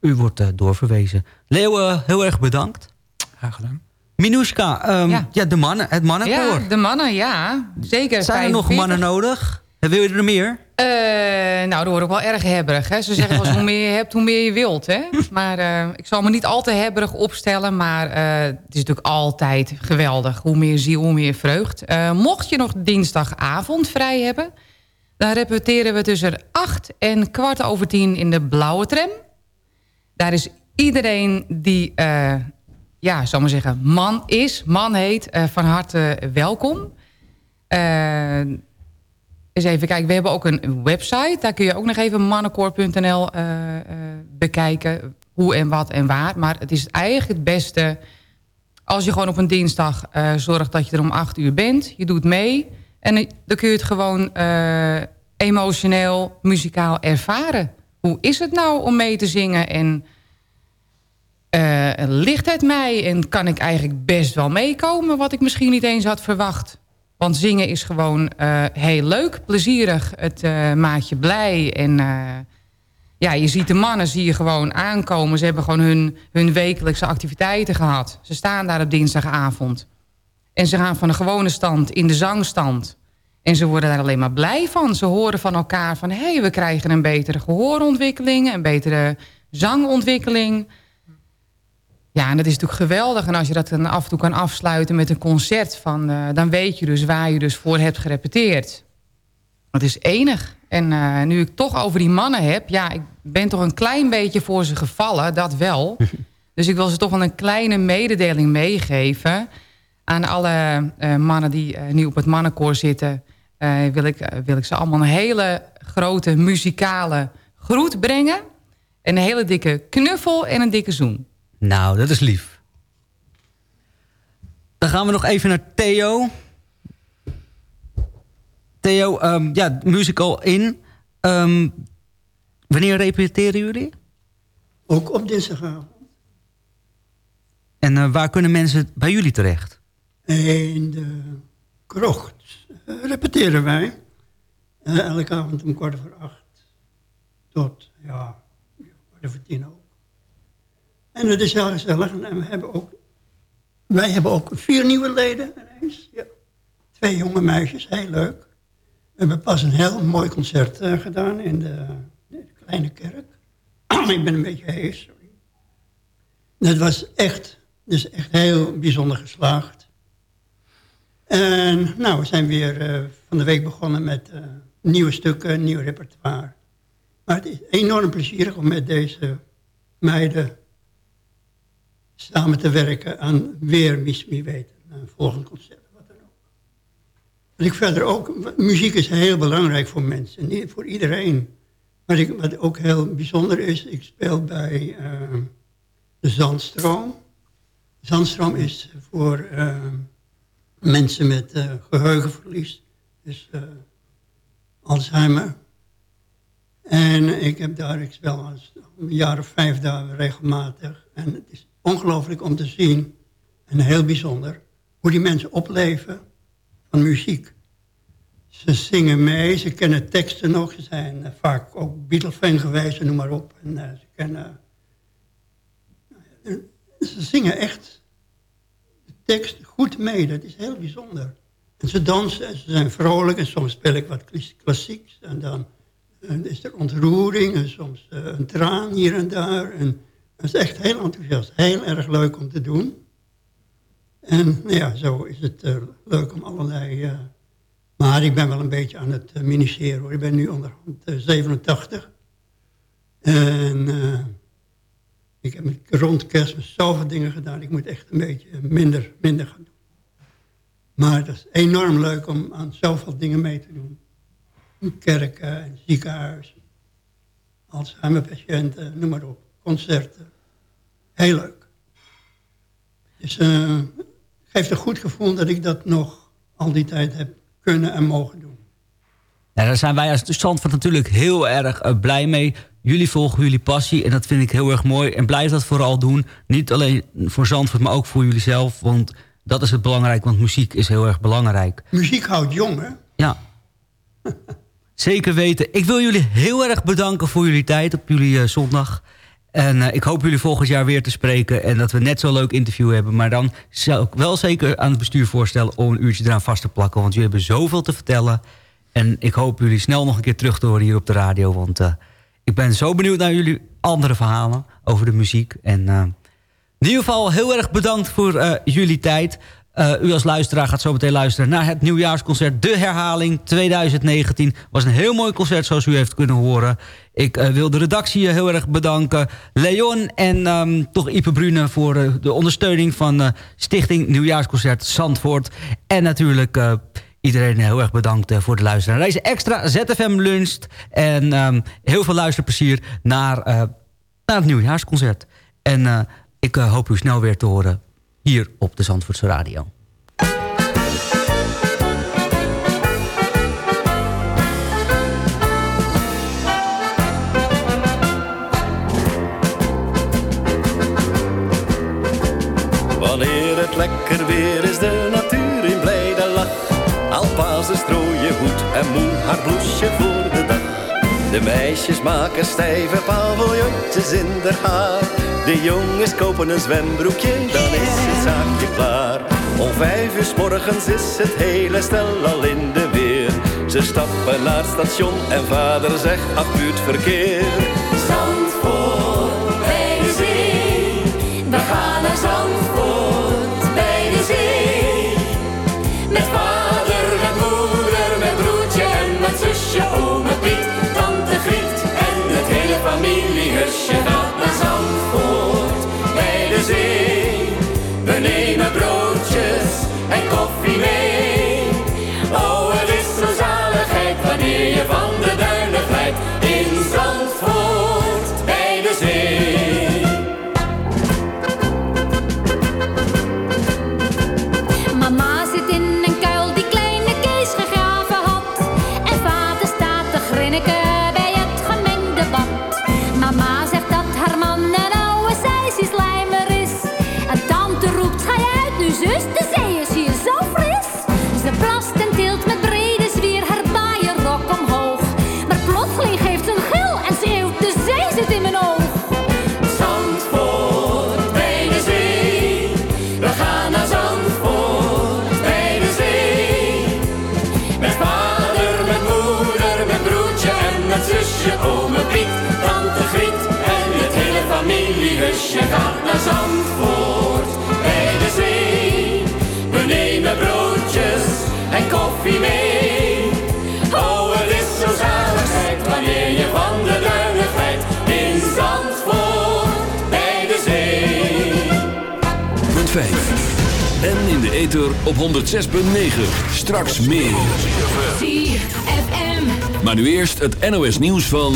u wordt doorverwezen. Leo, eh, heel erg bedankt. Graag gedaan. Minushka, ehm, ja. Ja. de mannen, het mannenkoor. Ja, de mannen, ja. Zeker. Zijn er nog 45. mannen nodig? Wil je er meer? Eh, nou, dat wordt ook wel erg hebberig. Hè? Ze zeggen wel eens, hoe meer je hebt, hoe meer je wilt. Hè? Maar eh, ik zal me niet al te hebberig opstellen. Maar eh, het is natuurlijk altijd geweldig. Hoe meer ziel, hoe meer vreugd. Mocht je nog dinsdagavond vrij hebben... dan repeteren we tussen 8 en kwart over tien in de blauwe tram. Daar is iedereen die, ja, zal maar zeggen, man is, man heet... eh, van harte welkom. Eh eens even kijken, we hebben ook een website. Daar kun je ook nog even mannenkoor.nl eh, bekijken. Hoe en wat en waar. Maar het is eigenlijk het beste... als je gewoon op een dinsdag zorgt dat je er om acht uur bent. Je doet mee. En dan kun je het gewoon emotioneel, muzikaal ervaren. Hoe is het nou om mee te zingen? En eh, ligt het mij? En kan ik eigenlijk best wel meekomen... wat ik misschien niet eens had verwacht? Want zingen is gewoon eh, heel leuk, plezierig. Het eh, maakt je blij. En ja, je ziet de mannen zie je gewoon aankomen. Ze hebben gewoon hun, hun wekelijkse activiteiten gehad. Ze staan daar op dinsdagavond. En ze gaan van de gewone stand in de zangstand. En ze worden daar alleen maar blij van. Ze horen van elkaar van... hé, hey, we krijgen een betere gehoorontwikkeling... een betere zangontwikkeling... Ja, en dat is natuurlijk geweldig. En als je dat dan af en toe kan afsluiten met een concert... Van, eh, dan weet je dus waar je dus voor hebt gerepeteerd. Dat is enig. En eh, nu ik toch over die mannen heb... ja, ik ben toch een klein beetje voor ze gevallen, dat wel. dus ik wil ze toch wel een kleine mededeling meegeven... aan alle eh, mannen die nu op het mannenkoor zitten... wil, ik, wil ik ze allemaal een hele grote muzikale groet brengen. Een hele dikke knuffel en een dikke zoen. Nou, dat is lief. Dan gaan we nog even naar Theo. Theo, ehm, ja, musical in. Ehm, wanneer repeteren jullie? Ook op dinsdagavond. En eh, waar kunnen mensen bij jullie terecht? In de krocht eh, repeteren wij. Eh, elke avond om kwart voor acht. Tot, ja, kwart over tien ook. En het is heel gezellig. En we hebben ook, wij hebben ook vier nieuwe leden ineens. Ja. Twee jonge meisjes, heel leuk. We hebben pas een heel mooi concert eh, gedaan in de, de kleine kerk. Ik ben een beetje hees, sorry. Dat was echt, dus echt heel bijzonder geslaagd. En nou, we zijn weer eh, van de week begonnen met eh, nieuwe stukken, nieuw repertoire. Maar het is enorm plezierig om met deze meiden samen te werken aan weer wie wie weet, een volgend concert. Wat dan ook. Ik verder ook, muziek is heel belangrijk voor mensen, voor iedereen. Maar ik, wat ook heel bijzonder is, ik speel bij eh, de Zandstroom. Zandstroom is voor eh, mensen met eh, geheugenverlies. Dus Alzheimer. En ik heb daar, ik speel al een jaar of vijf daar regelmatig. En het is ongelooflijk om te zien, en heel bijzonder, hoe die mensen opleven van muziek. Ze zingen mee, ze kennen teksten nog. Ze zijn eh, vaak ook Beatle-fan geweest, noem maar op. En eh, ze kennen... en ze zingen echt de tekst goed mee, dat is heel bijzonder. En ze dansen en ze zijn vrolijk en soms speel ik wat klas- klassieks. En dan eh, is er ontroering en soms een traan hier en daar. En het is echt heel enthousiast, heel erg leuk om te doen. En nou ja, zo is het eh, leuk om allerlei... eh, maar ik ben wel een beetje aan het uh, miniseren hoor. Ik ben nu onderhand eh, 87. En eh, ik heb rond kerstmis zoveel dingen gedaan. Ik moet echt een beetje minder, minder gaan doen. Maar het is enorm leuk om aan zoveel dingen mee te doen. Kerken, in ziekenhuizen, Alzheimer-patiënten, noem maar op. Concerten. Heel leuk. Dus het geeft een goed gevoel dat ik dat nog al die tijd heb kunnen en mogen doen. Ja, daar zijn wij als Zandvoort natuurlijk heel erg eh, blij mee. Jullie volgen jullie passie en dat vind ik heel erg mooi. En blijf dat vooral doen. Niet alleen voor Zandvoort, maar ook voor jullie zelf. Want dat is het belangrijk, want muziek is heel erg belangrijk. Muziek houdt jong, hè? Ja. Zeker weten. Ik wil jullie heel erg bedanken voor jullie tijd op jullie eh, zondag. En eh, ik hoop jullie volgend jaar weer te spreken. En dat we net zo'n leuk interview hebben. Maar dan zou ik wel zeker aan het bestuur voorstellen... om een uurtje eraan vast te plakken. Want jullie hebben zoveel te vertellen. En ik hoop jullie snel nog een keer terug te horen hier op de radio. Want eh, ik ben zo benieuwd naar jullie andere verhalen over de muziek. En eh, in ieder geval heel erg bedankt voor jullie tijd. Eh, u als luisteraar gaat zo meteen luisteren naar het nieuwjaarsconcert. De herhaling 2019. Was een heel mooi concert zoals u heeft kunnen horen. Ik eh, wil de redactie heel erg bedanken. Leon en ehm, toch Ipe Brune voor eh, de ondersteuning van Stichting Nieuwjaarsconcert Zandvoort. En natuurlijk iedereen heel erg bedankt voor de luisteren. Deze extra ZFM lunch. En ehm, heel veel luisterplezier naar, naar het nieuwjaarsconcert. En ik hoop u snel weer te horen hier op de Zandvoortse Radio. Wanneer het lekker weer is, de natuur in blijde lach. Alpazen strooien hoed en moe haar bloesje voor de dag. De meisjes maken stijve paviljoentjes in haar haar. De jongens kopen een zwembroekje, dan is het zaakje klaar. Om vijf uur 's morgens is het hele stel al in de weer. Ze stappen naar het station en vader zegt, ach buurtverkeer. Zandvoort de zee. We gaan naar Zandvoort naar Zandvoort bij de zee. We nemen broodjes en koffie mee. Oh, het is zo zaligheid wanneer je van de duinen glijdt in Zandvoort bij de zee. Punt 5. En in de ether op 106.9. Straks meer. Maar nu eerst het NOS nieuws van...